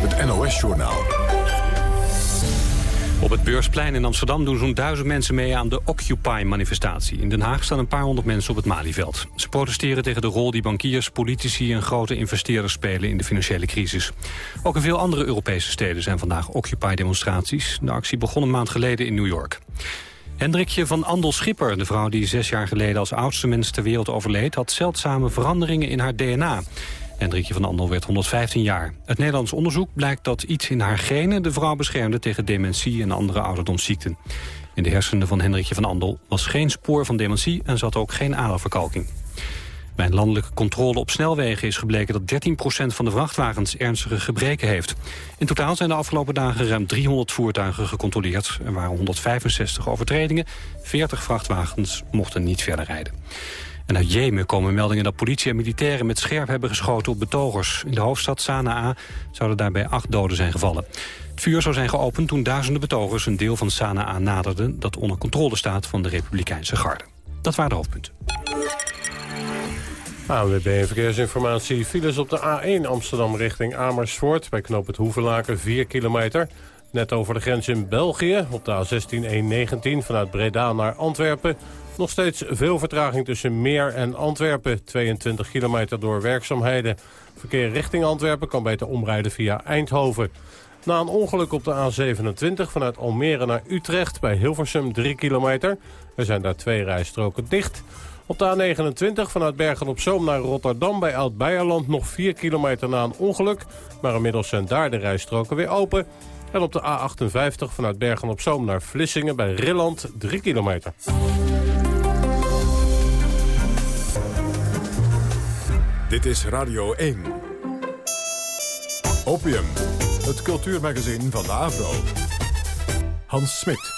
het NOS-journaal. Op het Beursplein in Amsterdam doen zo'n duizend mensen mee aan de Occupy-manifestatie. In Den Haag staan een paar honderd mensen op het Malieveld. Ze protesteren tegen de rol die bankiers, politici en grote investeerders spelen in de financiële crisis. Ook in veel andere Europese steden zijn vandaag Occupy-demonstraties. De actie begon een maand geleden in New York. Hendrikje van Andel Schipper, de vrouw die zes jaar geleden als oudste mens ter wereld overleed... had zeldzame veranderingen in haar DNA. Hendrikje van Andel werd 115 jaar. Het Nederlands onderzoek blijkt dat iets in haar genen de vrouw beschermde tegen dementie en andere ouderdomsziekten. In de hersenen van Hendrikje van Andel was geen spoor van dementie en zat ook geen aderverkalking. Bij een landelijke controle op snelwegen is gebleken dat 13% van de vrachtwagens ernstige gebreken heeft. In totaal zijn de afgelopen dagen ruim 300 voertuigen gecontroleerd. Er waren 165 overtredingen, 40 vrachtwagens mochten niet verder rijden. En uit Jemen komen meldingen dat politie en militairen met scherp hebben geschoten op betogers. In de hoofdstad Sanaa zouden daarbij acht doden zijn gevallen. Het vuur zou zijn geopend toen duizenden betogers een deel van Sanaa naderden... dat onder controle staat van de Republikeinse Garde. Dat waren de hoofdpunten. ANWB Verkeersinformatie. Files op de A1 Amsterdam richting Amersfoort. Bij knoop het Hoevelaken 4 kilometer. Net over de grens in België. Op de A16-119 vanuit Breda naar Antwerpen. Nog steeds veel vertraging tussen Meer en Antwerpen. 22 kilometer door werkzaamheden. Verkeer richting Antwerpen kan beter omrijden via Eindhoven. Na een ongeluk op de A27 vanuit Almere naar Utrecht... bij Hilversum 3 kilometer. Er zijn daar twee rijstroken dicht... Op de A29 vanuit Bergen-op-Zoom naar Rotterdam bij Oud-Beierland nog 4 kilometer na een ongeluk. Maar inmiddels zijn daar de rijstroken weer open. En op de A58 vanuit Bergen-op-Zoom naar Vlissingen bij Rilland 3 kilometer. Dit is Radio 1. Opium, het cultuurmagazin van de Avro. Hans Smit.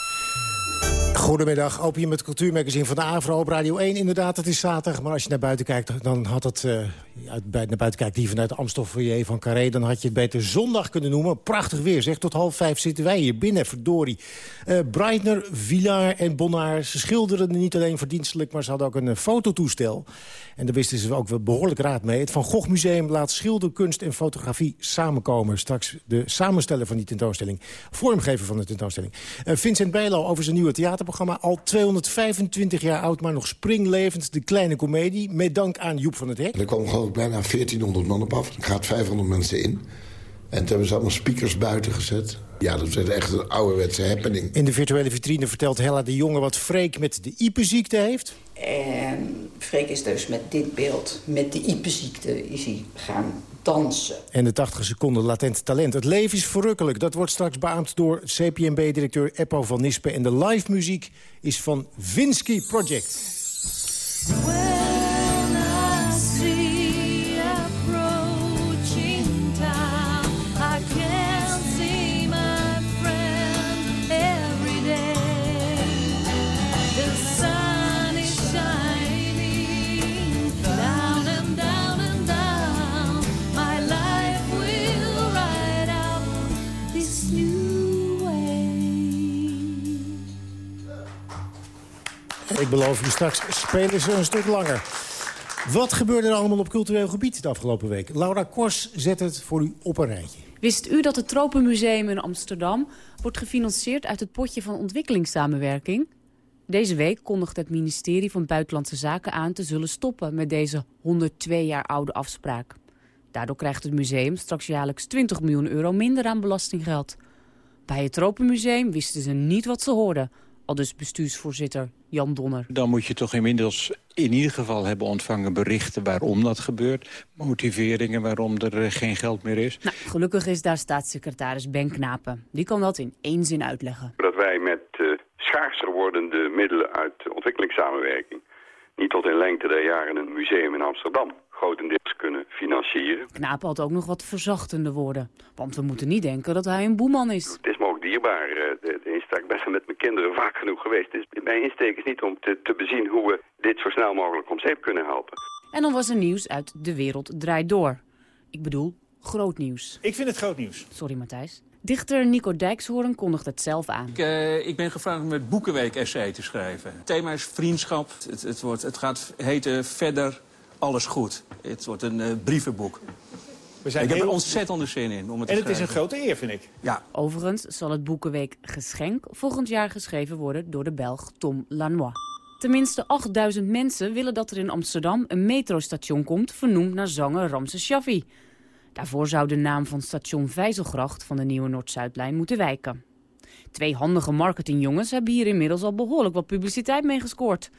Goedemiddag, Opium, het cultuurmagazine van de AVRO op Radio 1. Inderdaad, het is zaterdag, maar als je naar buiten kijkt... dan had het, uh, uit, naar buiten kijkt hier vanuit Amstelfoyer van Carré... dan had je het beter zondag kunnen noemen. Prachtig weer, zeg. Tot half vijf zitten wij hier binnen, verdorie. Uh, Breitner, Villaar en Bonnaar, ze schilderden niet alleen verdienstelijk... maar ze hadden ook een uh, fototoestel. En daar wisten ze ook wel behoorlijk raad mee. Het Van Gogh Museum laat schilderkunst en fotografie samenkomen. Straks de samensteller van die tentoonstelling. Vormgever van de tentoonstelling. Vincent Bijlo over zijn nieuwe theaterprogramma. Al 225 jaar oud, maar nog springlevend. De kleine komedie. Met dank aan Joep van het Hek. Er kwam gewoon bijna 1400 man op af. Er gaat 500 mensen in. En toen hebben ze allemaal speakers buiten gezet. Ja, dat is echt een ouderwetse happening. In de virtuele vitrine vertelt Hella de Jonge wat Freek met de Ipe-ziekte heeft. En Freek is dus met dit beeld, met de Ipe-ziekte, is hij gaan dansen. En de 80 seconden latent talent. Het leven is verrukkelijk. Dat wordt straks beaamd door CPMB-directeur Eppo van Nispen. En de live muziek is van Vinsky Project. Ik beloof u, straks spelen ze een stuk langer. Wat gebeurde er allemaal op cultureel gebied de afgelopen week? Laura Kors zet het voor u op een rijtje. Wist u dat het Tropenmuseum in Amsterdam wordt gefinancierd uit het potje van ontwikkelingssamenwerking? Deze week kondigde het ministerie van Buitenlandse Zaken aan te zullen stoppen met deze 102 jaar oude afspraak. Daardoor krijgt het museum straks jaarlijks 20 miljoen euro minder aan belastinggeld. Bij het Tropenmuseum wisten ze niet wat ze hoorden, al dus bestuursvoorzitter Jan Donner. Dan moet je toch inmiddels in ieder geval hebben ontvangen berichten waarom dat gebeurt. Motiveringen waarom er eh, geen geld meer is. Nou, gelukkig is daar staatssecretaris Ben Knapen. Die kan dat in één zin uitleggen. Dat wij met uh, schaarser wordende middelen uit ontwikkelingssamenwerking... niet tot in lengte der jaren een museum in Amsterdam grotendeels kunnen financieren. Knaap had ook nog wat verzachtende woorden. Want we moeten niet denken dat hij een boeman is. Het is me ook dierbaar. eh, De, de ik ben er met mijn kinderen vaak genoeg geweest. Dus mijn insteek is niet om te, te bezien hoe we dit zo snel mogelijk om zeep kunnen helpen. En dan was er nieuws uit De Wereld Draait Door. Ik bedoel, groot nieuws. Ik vind het groot nieuws. Sorry, Matthijs. Dichter Nico Dijkshoorn kondigt het zelf aan. Ik, eh, ik ben gevraagd om het Boekenweek-essay te schrijven. Het thema is vriendschap. Het, het, wordt, het gaat heten Verder Alles Goed. Het wordt een eh, brievenboek. We zijn ik heb er ontzettend zin in om het En te het is een grote eer, vind ik. Ja. Overigens zal het Boekenweek Geschenk volgend jaar geschreven worden door de Belg Tom Lanois. Tenminste 8000 mensen willen dat er in Amsterdam een metrostation komt... vernoemd naar zanger Ramses Shaffi. Daarvoor zou de naam van station Vijzelgracht van de nieuwe Noord-Zuidlijn moeten wijken. Twee handige marketingjongens hebben hier inmiddels al behoorlijk wat publiciteit mee gescoord.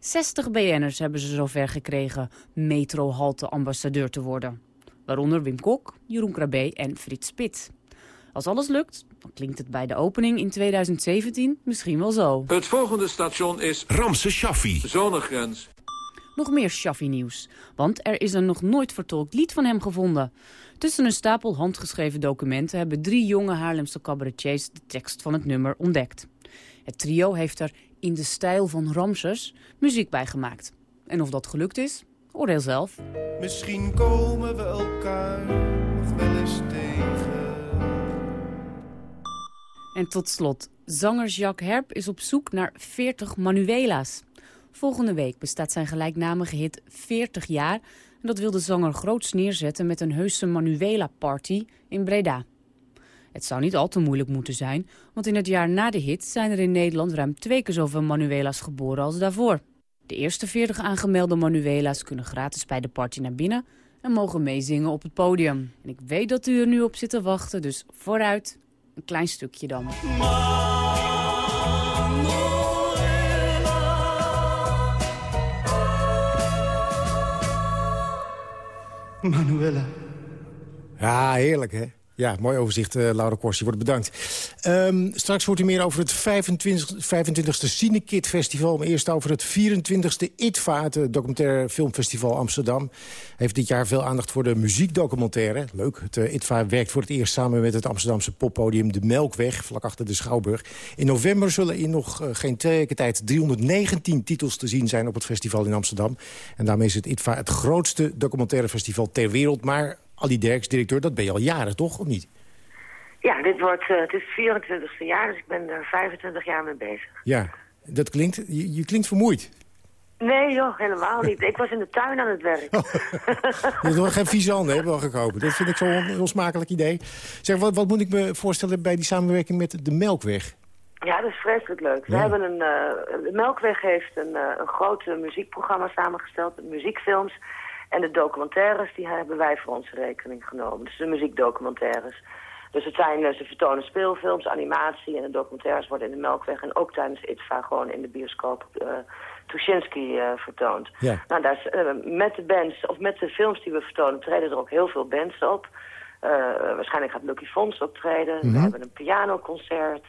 60 BN'ers hebben ze zover gekregen metrohalte-ambassadeur te worden. Waaronder Wim Kok, Jeroen Krabbe en Frits Spit. Als alles lukt, dan klinkt het bij de opening in 2017 misschien wel zo. Het volgende station is Ramse Shaffi. Zonegrens. Nog meer Shaffi-nieuws, want er is een nog nooit vertolkt lied van hem gevonden. Tussen een stapel handgeschreven documenten hebben drie jonge Haarlemse cabaretiers de tekst van het nummer ontdekt. Het trio heeft er in de stijl van Ramses muziek bij gemaakt. En of dat gelukt is, oordeel zelf. Misschien komen we elkaar nog wel eens tegen. En tot slot, zanger Jacques Herp is op zoek naar 40 Manuela's. Volgende week bestaat zijn gelijknamige hit 40 jaar... en dat wil de zanger groots neerzetten met een heuse Manuela-party in Breda. Het zou niet al te moeilijk moeten zijn, want in het jaar na de hit... zijn er in Nederland ruim twee keer zoveel Manuela's geboren als daarvoor. De eerste 40 aangemelde Manuela's kunnen gratis bij de party naar binnen... en mogen meezingen op het podium. En ik weet dat u er nu op zit te wachten, dus vooruit, een klein stukje dan. Manuela. Ja, heerlijk hè. Ja, mooi overzicht, eh, Laura Kors. Je wordt bedankt. Ehm, straks wordt u meer over het 25, 25e Cinekit Festival. Maar eerst over het 24e ITVA, het eh, documentaire filmfestival Amsterdam. Heeft dit jaar veel aandacht voor de muziekdocumentaire. Leuk, het eh, ITVA werkt voor het eerst samen met het Amsterdamse poppodium De Melkweg, vlak achter de Schouwburg. In november zullen in nog geen twee tijd 319 titels te zien zijn op het festival in Amsterdam. En daarmee is het ITVA het grootste documentaire festival ter wereld. Maar Ali Derks, directeur, dat ben je al jaren, toch? Of niet? Ja, dit wordt, eh, het is het 24e jaar, dus ik ben er 25 jaar mee bezig. Ja, dat klinkt, je, je klinkt vermoeid. Nee joh, helemaal niet. Ik was in de tuin aan het werk. Je hebt nog geen vieze handen, heb ik wel gekomen. Dat vind ik zo'n on- onsmakelijk idee. Zeg, wat, wat moet ik me voorstellen bij die samenwerking met de Melkweg? Ja, dat is vreselijk leuk. We hebben een, eh, de Melkweg heeft een, eh, een groot muziekprogramma samengesteld muziekfilms. En de documentaires die hebben wij voor onze rekening genomen. Dus de muziekdocumentaires. Dus het zijn, eh, ze vertonen speelfilms, animatie en de documentaires worden in de Melkweg en ook tijdens ITVA gewoon in de bioscoop uh, Tuschinski uh, vertoond. Ja. Nou, daar is, uh, met de bands, of met de films die we vertonen, treden er ook heel veel bands op. Waarschijnlijk gaat Lucky Fons optreden. Mm -hmm. We hebben een pianoconcert.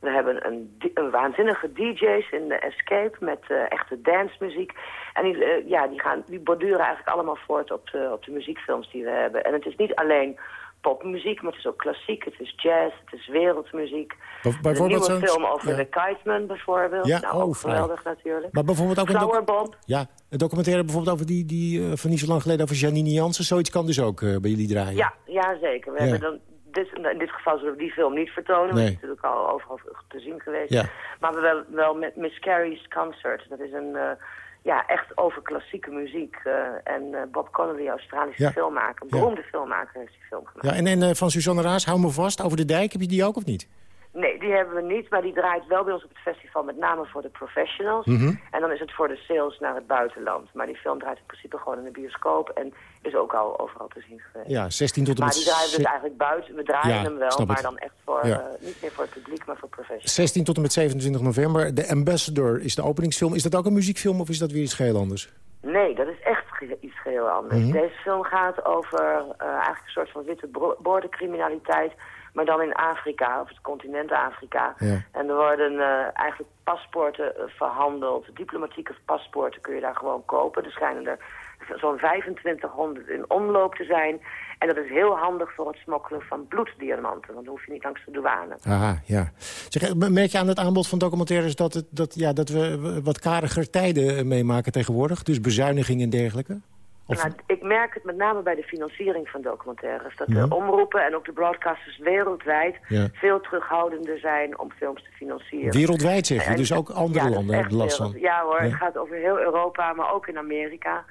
We hebben een, een, waanzinnige DJ's in de Escape met uh, echte dancemuziek. En die, uh, ja, die, gaan, die borduren eigenlijk allemaal voort op de, op de muziekfilms die we hebben. En het is niet alleen popmuziek, maar het is ook klassiek, het is jazz, het is wereldmuziek. Bijvoorbeeld een nieuwe zo, film over ja. de Kiteman bijvoorbeeld. Ja, nou, oh, geweldig natuurlijk. Maar bijvoorbeeld ook een. Ja, een documentaire bijvoorbeeld over die, die uh, van niet zo lang geleden over Janine Jansen. Zoiets kan dus ook bij jullie draaien. Ja, ja zeker. We Ja. hebben dan dit, in dit geval zullen we die film niet vertonen. Nee. Dat is natuurlijk al overal te zien geweest. Ja. Maar we wel, wel met Miss Carrie's Concert. Dat is een, uh, ja, echt over klassieke muziek. Uh, en uh, Bob Connolly, Australische Ja. filmmaker, Ja. beroemde filmmaker, heeft die film gemaakt. Ja, en, en uh, van Suzanne Raas, hou me vast, over de dijk, heb je die ook of niet? Nee, die hebben we niet, maar die draait wel bij ons op het festival, met name voor de professionals. Mhm. En dan is het voor de sales naar het buitenland. Maar die film draait in principe gewoon in de bioscoop en is ook al overal te zien geweest. Ja, 16 tot en Maar met... die draaien we dus eigenlijk buiten. We draaien Ja, hem wel, maar het. dan echt voor, Ja. eh, niet meer voor het publiek, maar voor professionals. 16 tot en met 27 november. The Ambassador is de openingsfilm. Is dat ook een muziekfilm of is dat weer iets heel anders? Nee, dat is echt iets Amsterdam. Dus Mhm. Deze film gaat over eh, eigenlijk een soort van witte bordencriminaliteit... maar dan in Afrika, of het continent Afrika. Ja. En er worden eh, eigenlijk paspoorten eh, verhandeld. Diplomatieke paspoorten kun je daar gewoon kopen. Er schijnen er zo'n 2500 in omloop te zijn. En dat is heel handig voor het smokkelen van bloeddiamanten. Want dan hoef je niet langs de douane. Aha, ja. Zeg, eh, merk je aan het aanbod van documentaires dat, het, dat, ja, dat we wat kariger tijden meemaken tegenwoordig? Dus bezuiniging en dergelijke? Of- Nou, ik merk het met name bij de financiering van documentaires. Dat Ja. de omroepen en ook de broadcasters wereldwijd Ja. veel terughoudender zijn om films te financieren. Wereldwijd zeg je, En- dus ook andere ja, landen hebben last van. Ja hoor, Ja. het gaat over heel Europa, maar ook in Amerika.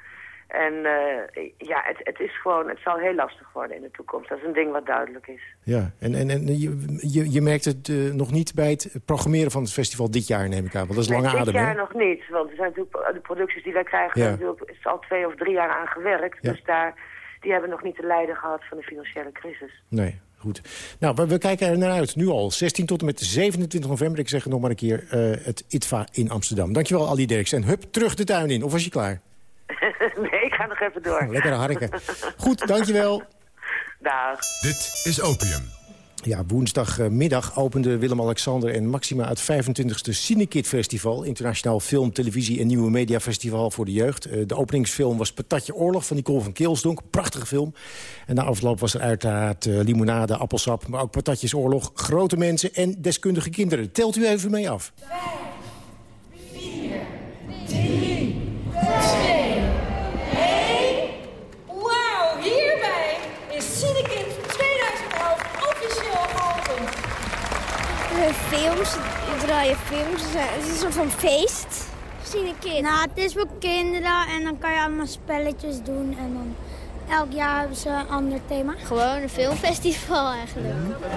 En eh, ja, het, het is gewoon, het zal heel lastig worden in de toekomst. Dat is een ding wat duidelijk is. Ja, en, en, en je, je, je merkt het eh, nog niet bij het programmeren van het festival dit jaar, neem ik aan. Want dat is lange Nee, adem, dit hè? jaar nog niet, want er zijn natuurlijk de producties die wij krijgen, Ja. natuurlijk, is al twee of drie jaar aan gewerkt. Ja. Dus daar, die hebben nog niet te lijden gehad van de financiële crisis. Nee, goed. Nou, we, we kijken er naar uit, nu al. 16 tot en met 27 november, ik zeg het nog maar een keer, eh, het ITVA in Amsterdam. Dankjewel, Ali Derks. En hup, terug de tuin in. Of was je klaar? Nog even door. Lekker harken. Goed, dankjewel. Dag. Dit is Opium. Ja, woensdagmiddag opende Willem-Alexander en Maxima het 25e Cinekid Festival. Internationaal film, televisie en nieuwe media festival voor de jeugd. Eh, De openingsfilm was Patatje Oorlog van Nicole van Keelsdonk. Prachtige film. En na afloop was er uiteraard eh, limonade, appelsap, maar ook Patatjes Oorlog. Grote mensen en deskundige kinderen. Telt u even mee af. 3, 2, 1. Films, we draaien films. Het is een soort van feest. Cinekid. Nou, het is voor kinderen en dan kan je allemaal spelletjes doen. En dan elk jaar hebben ze een ander thema. Gewoon een filmfestival eigenlijk.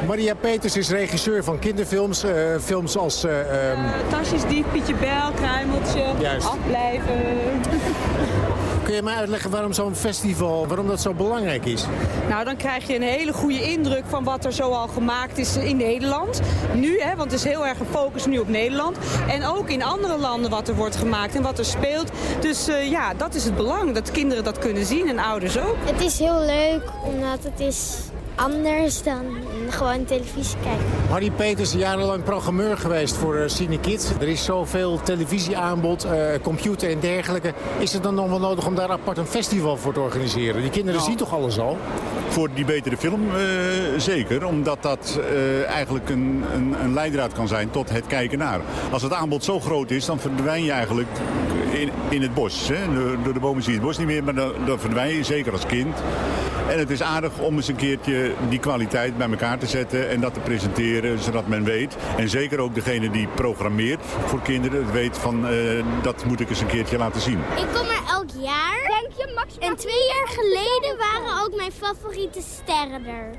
Maria Peters is regisseur van kinderfilms. eh, films als... ehm, Tasjes dief, Pietje Bel, Kruimeltje, Juist. afblijven. kun je mij uitleggen waarom zo'n festival, waarom dat zo belangrijk is? Nou, dan krijg je een hele goede indruk van wat er zoal gemaakt is in Nederland. Nu, hè, want het is heel erg gefocust nu op Nederland. En ook in andere landen wat er wordt gemaakt en wat er speelt. Dus eh, ja, dat is het belang, dat kinderen dat kunnen zien en ouders ook. Het is heel leuk, omdat het is anders dan gewoon televisie kijken. Harry Peters is jarenlang programmeur geweest voor uh, Cinekids. Er is zoveel televisieaanbod, eh, computer en dergelijke. Is het dan nog wel nodig om daar apart een festival voor te organiseren? Die kinderen zien toch alles al? Voor die betere film eh, zeker, omdat dat eh, eigenlijk een, een, een leidraad kan zijn tot het kijken naar. Als het aanbod zo groot is, dan verdwijn je eigenlijk in, in het bos. Hè? Door, door de bomen zie je het bos niet meer, maar verdwijn je zeker als kind. En het is aardig om eens een keertje die kwaliteit bij elkaar te zetten en dat te presenteren, zodat men weet. En zeker ook degene die programmeert voor kinderen weet van uh, dat moet ik eens een keertje laten zien. Ik kom er elk jaar. Denk je, Max? En twee jaar geleden waren ook mijn favoriete sterren er.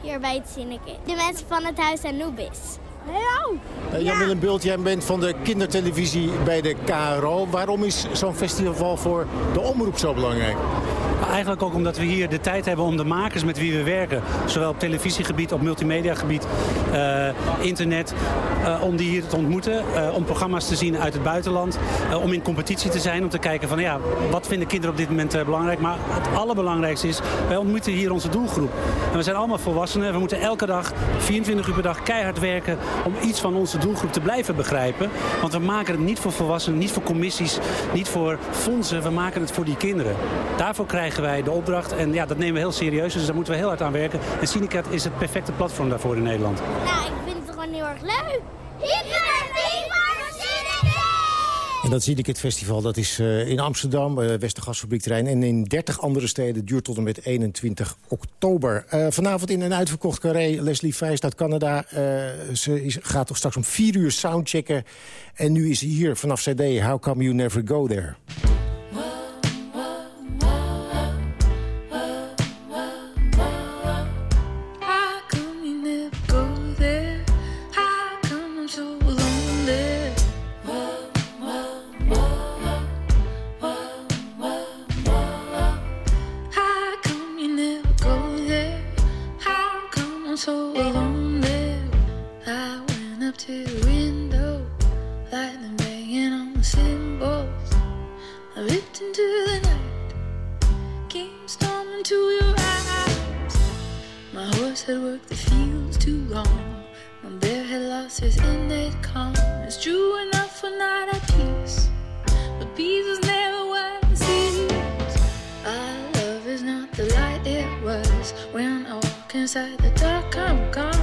Hier bij het Zinneke. De mensen van het huis Anubis. Hallo. Uh, Jan Willem Bult, jij bent van de kindertelevisie bij de KRO. Waarom is zo'n festival voor de omroep zo belangrijk? Eigenlijk ook omdat we hier de tijd hebben om de makers met wie we werken... zowel op televisiegebied, op multimediagebied, uh, internet... Uh, om die hier te ontmoeten, uh, om programma's te zien uit het buitenland... om in competitie te zijn, om te kijken van ja, wat vinden kinderen op dit moment belangrijk. Maar het allerbelangrijkste is, wij ontmoeten hier onze doelgroep. En we zijn allemaal volwassenen. We moeten elke dag, 24 uur per dag, keihard werken... om iets van onze doelgroep te blijven begrijpen. Want we maken het niet voor volwassenen, niet voor commissies, niet voor fondsen. We maken het voor die kinderen. Daarvoor krijgen wij de opdracht. En ja, dat nemen we heel serieus, dus daar moeten we heel hard aan werken. En Cinecat is het perfecte platform daarvoor in Nederland. Nou, ik vind het gewoon heel erg leuk. En dat zie ik het festival, dat is uh, in Amsterdam, uh, Westergasfabriekterrein... en in 30 andere steden, duurt tot en met 21 oktober. Uh, vanavond in een uitverkocht carré, Leslie Feist uit Canada. ze is, gaat toch straks om 4 uur soundchecken. En nu is ze hier vanaf CD, How Come You Never Go There? Had worked the fields too long. My bear had lost his innate calm. It's true enough we're not at peace, but peace is never what it seems. Our love is not the light it was when I walk inside the dark. I'm gone.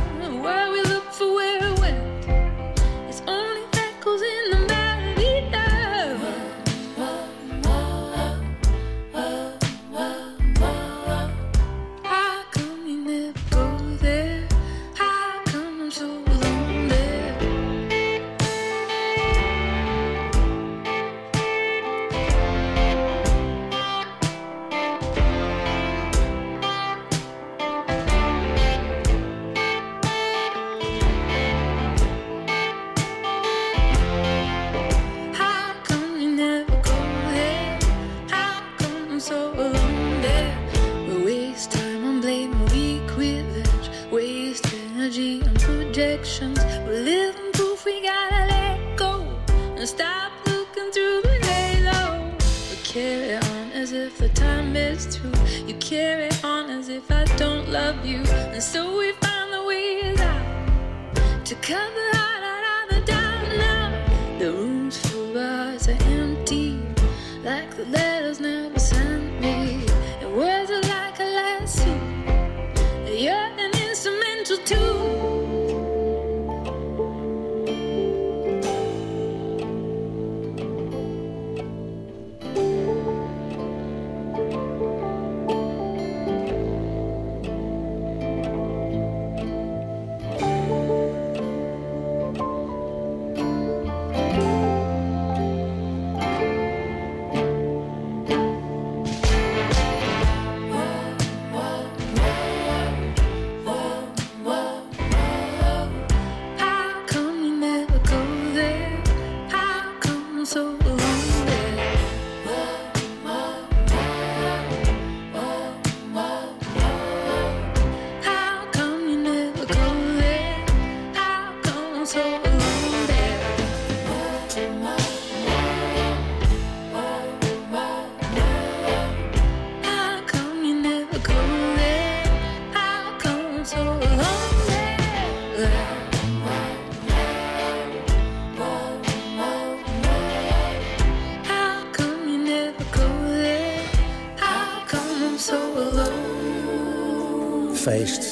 Feest.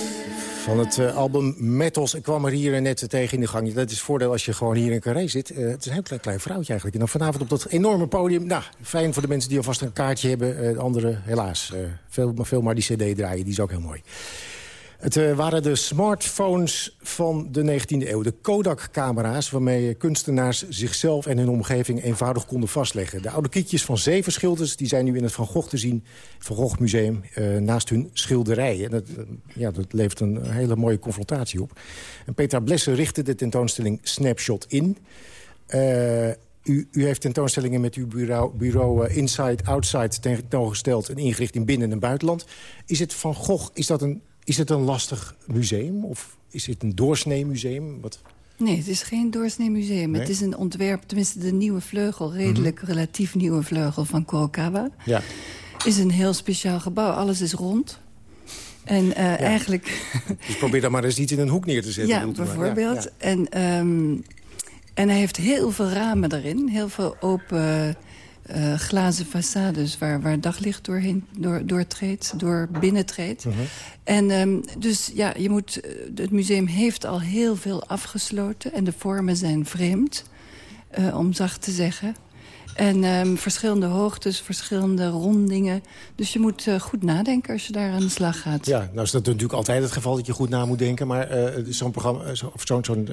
Van het eh, album Metals. Ik kwam er hier eh, net tegen in de gang. Dat is het voordeel als je gewoon hier in Carré zit. Eh, het is een heel klein, klein vrouwtje eigenlijk. En dan vanavond op dat enorme podium. Nou, fijn voor de mensen die alvast een kaartje hebben. Eh, de anderen helaas. Eh, veel, maar veel maar die cd draaien. Die is ook heel mooi. Het eh, waren de smartphones van de 19e eeuw. De Kodak-camera's waarmee kunstenaars zichzelf en hun omgeving eenvoudig konden vastleggen. De oude kietjes van zeven schilders die zijn nu in het Van Gogh te zien. Van Gogh Museum eh, naast hun schilderijen. Dat, eh, ja, dat levert een hele mooie confrontatie op. En Petra Blessen richtte de tentoonstelling Snapshot in. Eh, u, u heeft tentoonstellingen met uw bureau, bureau eh, Inside Outside tentoongesteld... en ingericht in binnen- en buitenland. Is het Van Gogh, is, dat een, is het een lastig museum? Of is het een doorsnee museum? Wat... Nee, het is geen doorsnee museum. Nee? Mhm. Het is een ontwerp, tenminste de nieuwe vleugel... redelijk relatief nieuwe vleugel van Kurokawa. Ja. Is een heel speciaal gebouw. Alles is rond. En eh, eigenlijk... Dus probeer dan maar eens iets in een hoek neer te zetten. ja, bijvoorbeeld. Ja, En, ehm, en hij heeft heel veel ramen erin. Heel veel open eh, glazen façades waar, waar daglicht doorheen, door, doortreedt, door binnentreedt. Mhm. En ehm, dus ja, je moet, eh, het museum heeft al heel veel afgesloten. En de vormen zijn vreemd, eh, om zacht te zeggen. En ehm, verschillende hoogtes, verschillende rondingen. Dus je moet goed nadenken als je daar aan de slag gaat. Ja, nou is dat natuurlijk altijd het geval dat je goed na moet denken. Maar eh, zo'n programma, zo- of zo'n zo'n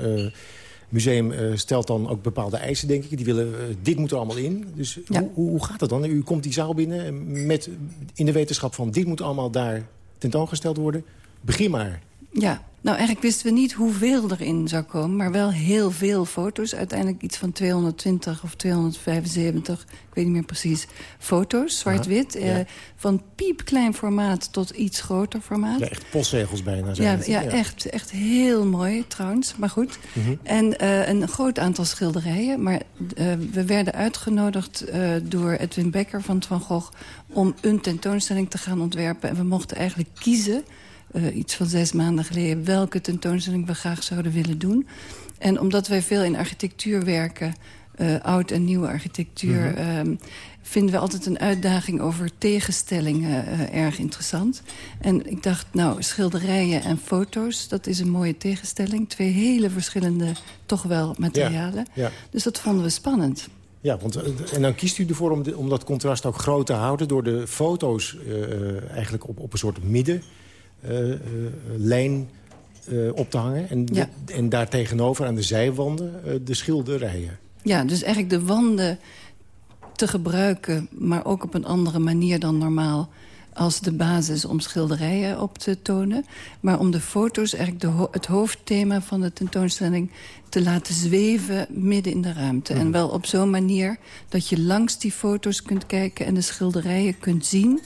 museum eh, stelt dan ook bepaalde eisen, denk ik. Die willen, eh, dit moet er allemaal in. Dus hoe, hoe, hoe gaat dat dan? U komt die zaal binnen met, in de wetenschap van... dit moet allemaal daar tentoongesteld worden. Begin maar. Ja, nou eigenlijk wisten we niet hoeveel erin zou komen... maar wel heel veel foto's. Uiteindelijk iets van 220 of 275, ik weet niet meer precies, foto's, zwart-wit. Ja. eh, van piepklein formaat tot iets groter formaat. Ja, echt postzegels bijna. zijn Ja, het. ja, Echt, echt heel mooi trouwens, maar goed. Mhm. En eh, een groot aantal schilderijen. Maar eh, we werden uitgenodigd eh, door Edwin Becker van Van Gogh... om een tentoonstelling te gaan ontwerpen. En we mochten eigenlijk kiezen eh, iets van zes maanden geleden... welke tentoonstelling we graag zouden willen doen. En omdat wij veel in architectuur werken... Uh, oud en nieuwe architectuur... Mm -hmm. vinden we altijd een uitdaging over tegenstellingen uh, erg interessant. En ik dacht, nou, schilderijen en foto's, dat is een mooie tegenstelling. Twee hele verschillende, toch wel, materialen. Ja, ja. Dus dat vonden we spannend. Ja, want, en dan kiest u ervoor om, de, om dat contrast ook groot te houden... door de foto's uh, eigenlijk op, op een soort middenlijn uh, op te hangen. En, ja. en daar tegenover aan de zijwanden de schilderijen. Ja, dus eigenlijk de wanden te gebruiken... maar ook op een andere manier dan normaal als de basis om schilderijen op te tonen. Maar om de foto's, eigenlijk de ho het hoofdthema van de tentoonstelling... te laten zweven midden in de ruimte. Mm. En wel op zo'n manier dat je langs die foto's kunt kijken... en de schilderijen kunt zien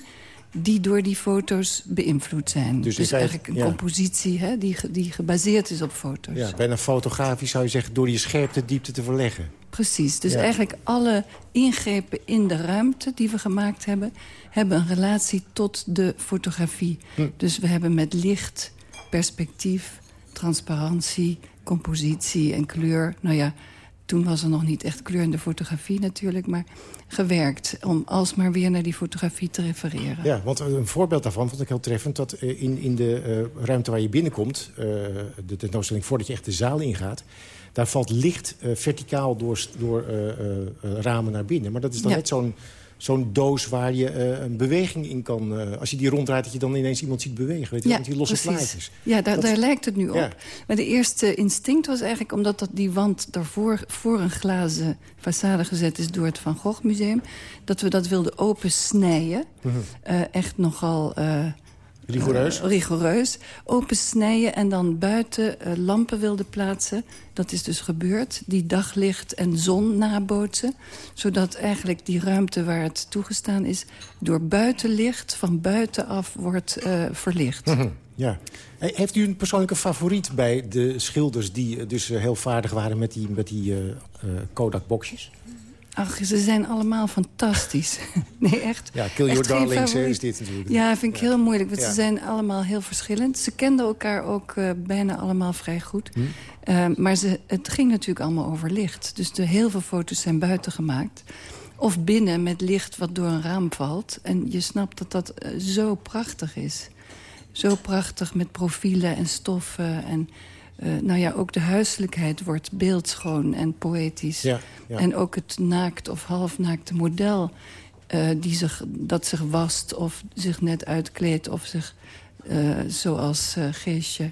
die door die foto's beïnvloed zijn. Dus, dus eigenlijk een ja. compositie hè, die, die gebaseerd is op foto's. Ja, bijna fotografisch zou je zeggen... door die scherpte diepte te verleggen. Precies, dus ja. eigenlijk alle ingrepen in de ruimte die we gemaakt hebben... hebben een relatie tot de fotografie. Hm. Dus we hebben met licht, perspectief, transparantie, compositie en kleur... nou ja, toen was er nog niet echt kleur in de fotografie natuurlijk... maar gewerkt om alsmaar weer naar die fotografie te refereren. Ja, want een voorbeeld daarvan vond ik heel treffend... dat in, in de uh, ruimte waar je binnenkomt, uh, de tentoonstelling voordat je echt de zaal ingaat... daar valt licht uh, verticaal door, door ramen naar binnen. Maar dat is dan ja. net zo'n zo'n doos waar je uh, een beweging in kan... Uh, als je die ronddraait, dat je dan ineens iemand ziet bewegen. Weet je, ja, met die losse precies. plaatjes. Ja, daar, dat... daar lijkt het nu op. Ja. Maar de eerste instinct was eigenlijk... omdat dat die wand daarvoor voor een glazen façade gezet is... door het Van Gogh Museum... dat we dat wilden opensnijden. Mm -hmm. uh, echt nogal... Rigoureus? Uh, rigoureus. Opensnijden en dan buiten uh, lampen wilde plaatsen. Dat is dus gebeurd. Die daglicht en zon nabootsen. Zodat eigenlijk die ruimte waar het toegestaan is... door buitenlicht van buitenaf wordt uh, verlicht. Mm -hmm. Ja. Heeft u een persoonlijke favoriet bij de schilders... die dus heel vaardig waren met die, met die Kodak-boxjes? Ach, ze zijn allemaal fantastisch. nee, echt. Ja, Kill Your Darlings is dit natuurlijk. Ja, vind ik ja. heel moeilijk. Want ja. ze zijn allemaal heel verschillend. Ze kenden elkaar ook uh, bijna allemaal vrij goed. Hm. Uh, maar ze, het ging natuurlijk allemaal over licht. Dus de, heel veel foto's zijn buiten gemaakt. Of binnen met licht wat door een raam valt. En je snapt dat dat uh, zo prachtig is. Zo prachtig met profielen en stoffen en... Uh, nou ja, ook de huiselijkheid wordt beeldschoon en poëtisch. Ja, ja. En ook het naakt of halfnaakte model... Uh, die zich, dat zich wast of zich net uitkleedt... of zich, uh, zoals Geestje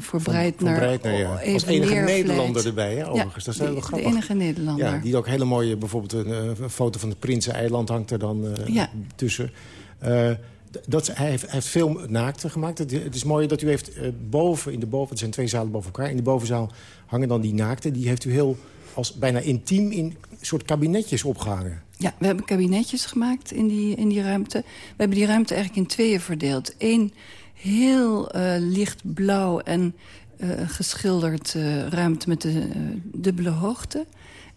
voor Breitner... Van Breitner, ja. Als enige Nederlander erbij, hè, overigens. Dat is wel grappig. De enige Nederlander. Ja, die ook hele mooie... bijvoorbeeld een, foto van het Prinseneiland hangt er dan ja. tussen... Dat, hij, heeft, hij veel naakten gemaakt. Het, is mooi dat u heeft uh, boven, in de boven, het zijn twee zalen boven elkaar. In de bovenzaal hangen dan die naakten. Die heeft u heel als bijna intiem in soort kabinetjes opgehangen. Ja, we hebben kabinetjes gemaakt in die, in die ruimte. We hebben die ruimte eigenlijk in tweeën verdeeld. Eén heel uh, lichtblauw en uh, geschilderd ruimte met de dubbele hoogte.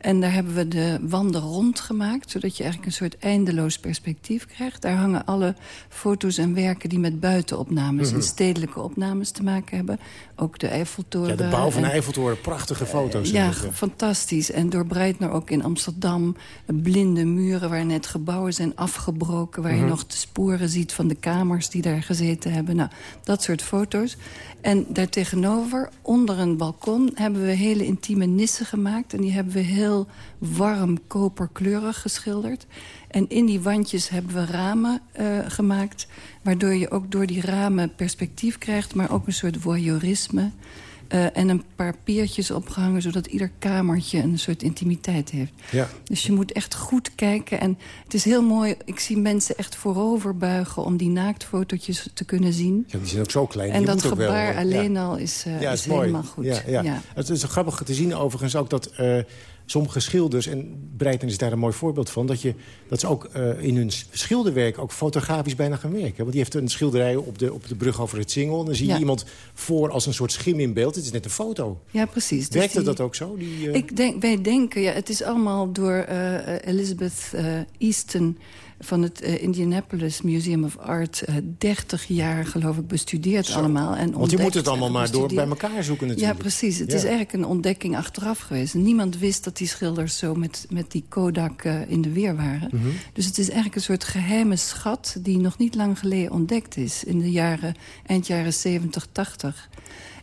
En daar hebben we de wanden rond gemaakt... zodat je eigenlijk een soort eindeloos perspectief krijgt. Daar hangen alle foto's en werken die met buitenopnames... Mm -hmm. en stedelijke opnames te maken hebben. Ook de Eiffeltoren. Ja, de bouw van de Eiffeltoren, prachtige foto's. Uh, ja, fantastisch. En door Breitner ook in Amsterdam. Blinde muren waar net gebouwen zijn afgebroken... waar mm -hmm. je nog de sporen ziet van de kamers die daar gezeten hebben. Nou, dat soort foto's. En daartegenover, onder een balkon, hebben we hele intieme nissen gemaakt. En die hebben we heel warm koperkleurig geschilderd. En in die wandjes hebben we ramen uh, gemaakt... waardoor je ook door die ramen perspectief krijgt... maar ook een soort voyeurisme... Uh, en een paar peertjes opgehangen... zodat ieder kamertje een soort intimiteit heeft. Ja. Dus je moet echt goed kijken. En het is heel mooi, ik zie mensen echt voorover buigen... om die naaktfotootjes te kunnen zien. Ja, die zijn ook zo klein. En je dat gebaar wel, alleen ja. al is, uh, ja, is, is helemaal goed. Ja, Het is grappig te zien overigens ook dat... Uh, sommige schilders, en Breiten is daar een mooi voorbeeld van... dat, je, dat ze ook uh, in hun schilderwerk ook fotografisch bijna gaan werken. Want die heeft een schilderij op de, op de brug over het Singel... en dan zie je ja. iemand voor als een soort schim in beeld. Het is net een foto. Ja, precies. Werkte dus die, dat ook zo? Die, uh... Ik denk, wij denken, ja, het is allemaal door uh, Elizabeth Easton... van het eh, Indianapolis Museum of Art... eh, 30 jaar, geloof ik, bestudeerd allemaal. En Want je moet het allemaal maar door bij elkaar zoeken Ja, natuurlijk. precies. Het Ja. is eigenlijk een ontdekking achteraf geweest. Niemand wist dat die schilders zo met, met die Kodak eh, in de weer waren. Mhm. Dus het is eigenlijk een soort geheime schat... die nog niet lang geleden ontdekt is. In de jaren, eind jaren 70, 80.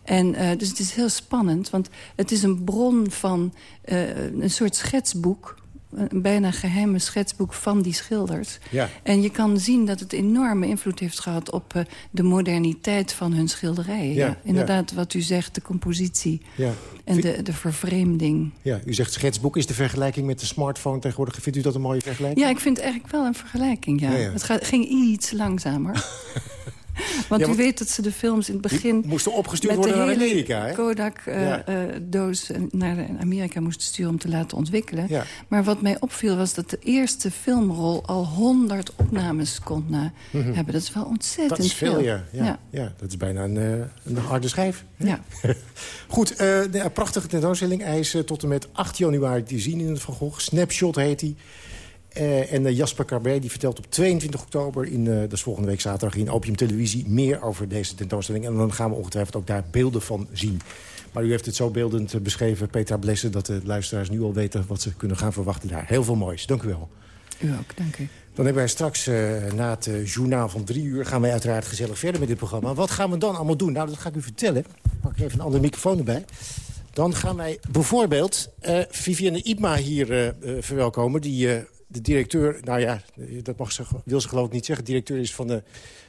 En eh, dus het is heel spannend, want het is een bron van eh, een soort schetsboek... een bijna geheime schetsboek van die schilders. Ja. En je kan zien dat het enorme invloed heeft gehad... op eh, de moderniteit van hun schilderijen. Ja, inderdaad, wat u zegt, de compositie Ja. en de, de vervreemding. Ja, u zegt schetsboek is de vergelijking met de smartphone tegenwoordig. Vindt u dat een mooie vergelijking? Ja, ik vind het eigenlijk wel een vergelijking, ja. Het ging iets langzamer. Want Ja, u weet dat ze de films in het begin... moesten opgestuurd worden naar Amerika, hè? Ja. Kodak-doos naar Amerika moesten sturen om te laten ontwikkelen. Ja. Maar wat mij opviel was dat de eerste filmrol al 100 opnames kon Mhm. hebben. Dat is wel ontzettend Dat is veel, ja. Ja, Ja. ja. dat is bijna een, eh, een harde schijf. Ja. Goed, eh, prachtige tentoonstelling. Hij is eh, tot en met 8 januari te zien in het Van Gogh. Snapshot heet hij. Eh, en eh, Jasper Carbet die vertelt op 22 oktober, in, dat is volgende week zaterdag... in Opium Televisie, meer over deze tentoonstelling. En dan gaan we ongetwijfeld ook daar beelden van zien. Maar u heeft het zo beeldend beschreven, Petra Blessen... dat de luisteraars nu al weten wat ze kunnen gaan verwachten daar. Heel veel moois, dank u wel. U ook, dank u. Dan hebben wij straks na het journaal van drie uur... gaan wij uiteraard gezellig verder met dit programma. Wat gaan we dan allemaal doen? Nou, dat ga ik u vertellen. Ik pak even een andere microfoon erbij. Dan gaan wij bijvoorbeeld eh Vivienne Ipma hier verwelkomen... die de directeur, nou ja, dat mag ze, wil ze geloof ik niet zeggen... directeur is van de,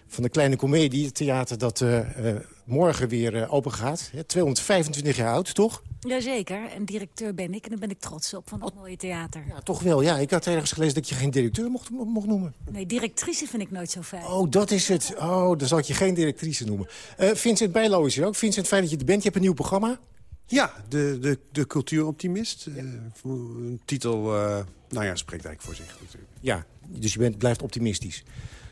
van de Kleine Comedie, het theater dat eh, eh, morgen weer eh, open gaat. Hè, 225 jaar oud, toch? Jazeker, en directeur ben ik en daar ben ik trots op van dat mooie theater. Ja, toch wel, ja. Ik had ergens gelezen dat je geen directeur mocht, mocht noemen. Nee, directrice vind ik nooit zo fijn. Oh, dat is het. Oh, dan zal ik je geen directrice noemen. Vincent Bijlo is hier ook. Vincent, fijn dat je er bent. Je hebt een nieuw programma. Ja, de, de, de cultuuroptimist. Eh, een titel, eh, nou ja, spreekt eigenlijk voor zich natuurlijk. Ja, dus je bent, blijft optimistisch.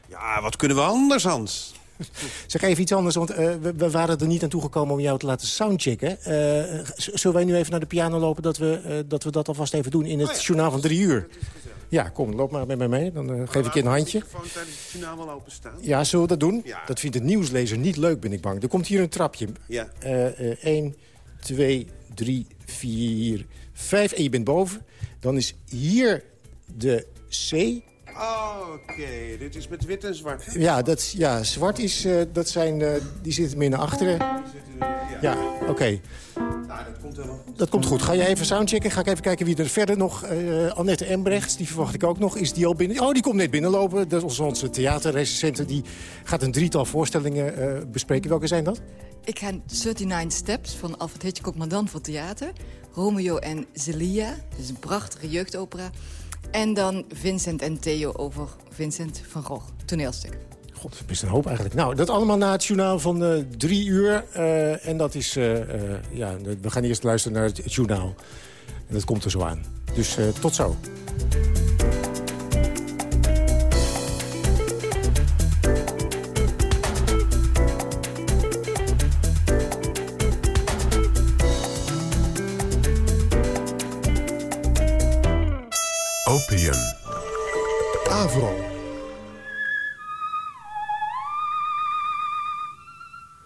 Ja, wat kunnen we anders, Hans? Zeg even iets anders, want eh, we, we waren er niet aan toegekomen om jou te laten soundchecken. Zullen wij nu even naar de piano lopen dat we, dat, we dat alvast even doen in het journaal van drie uur? Ja, kom, loop maar met mij mee. Dan geef ik je een handje. Gewoon tijdens het journaal wel openstaan. Ja, zullen we dat doen? Dat vindt de nieuwslezer niet leuk, ben ik bang. Er komt hier een trapje. Ja. 1, 2, 3, 4, 5. En je bent boven. Dan is hier de C. Oké, dit is met wit en zwart. Ja, dat, ja zwart is, eh, dat zijn, eh, die zitten meer naar achteren. Ja, oké. Nou, dat komt wel. Dat komt goed. Ga je even soundchecken? Ga ik even kijken wie er verder nog... eh, Annette Embrechts, die verwacht ik ook nog. Is die al binnen? Oh, die komt net binnenlopen. Dat is onze theaterrecensente. Die gaat een drietal voorstellingen bespreken. Welke zijn dat? Ik ga 39 Steps van Alfred Hitchcock, maar dan voor theater. Romeo en Zelia, dus een prachtige jeugdopera. En dan Vincent en Theo over Vincent van Gogh, toneelstuk. God, best een hoop eigenlijk. Nou, dat allemaal na het journaal van eh, drie uur. eh, en dat is... eh, ja, we gaan eerst luisteren naar het journaal. En dat komt er zo aan. Dus tot zo. Avro.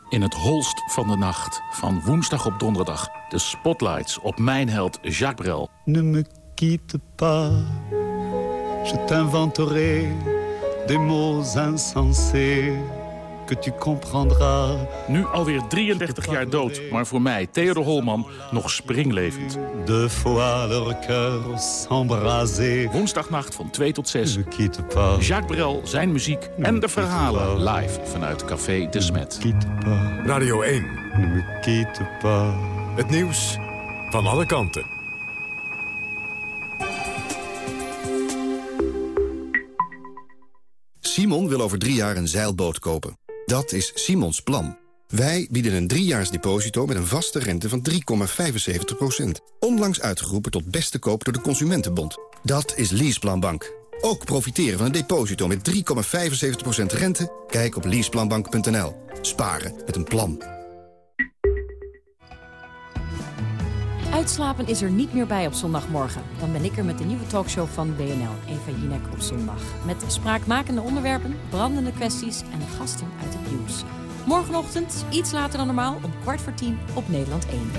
In het holst van de nacht, van woensdag op donderdag... de spotlights op mijn held Jacques Brel. Ne me quitte pas, je t'inventerai des mots insensés que tu comprendras. Nu alweer 33 jaar dood, maar voor mij, Theodor Holman, nog springlevend. Deux fois leur cœur s'embraser. Woensdagnacht van 2 tot 6. Ne quitte pas, Jacques Brel, zijn muziek en de verhalen live vanuit Café De Smet. Radio 1. ne me quitte pas. Het nieuws van alle kanten. Simon wil over drie jaar een zeilboot kopen. Dat is Simons plan. Wij bieden een driejaars deposito met een vaste rente van 3,75%. Onlangs uitgeroepen tot beste koop door de Consumentenbond. Dat is Leaseplanbank. Ook profiteren van een deposito met 3,75% rente? Kijk op leaseplanbank.nl. Sparen met een plan. Uitslapen is er niet meer bij op zondagmorgen. Dan ben ik er met de nieuwe talkshow van BNL, Eva Jinek op zondag. Met spraakmakende onderwerpen, brandende kwesties en gasten uit het nieuws. Morgenochtend, iets later dan normaal, om kwart voor tien op Nederland 1.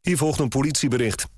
Hier volgt een politiebericht.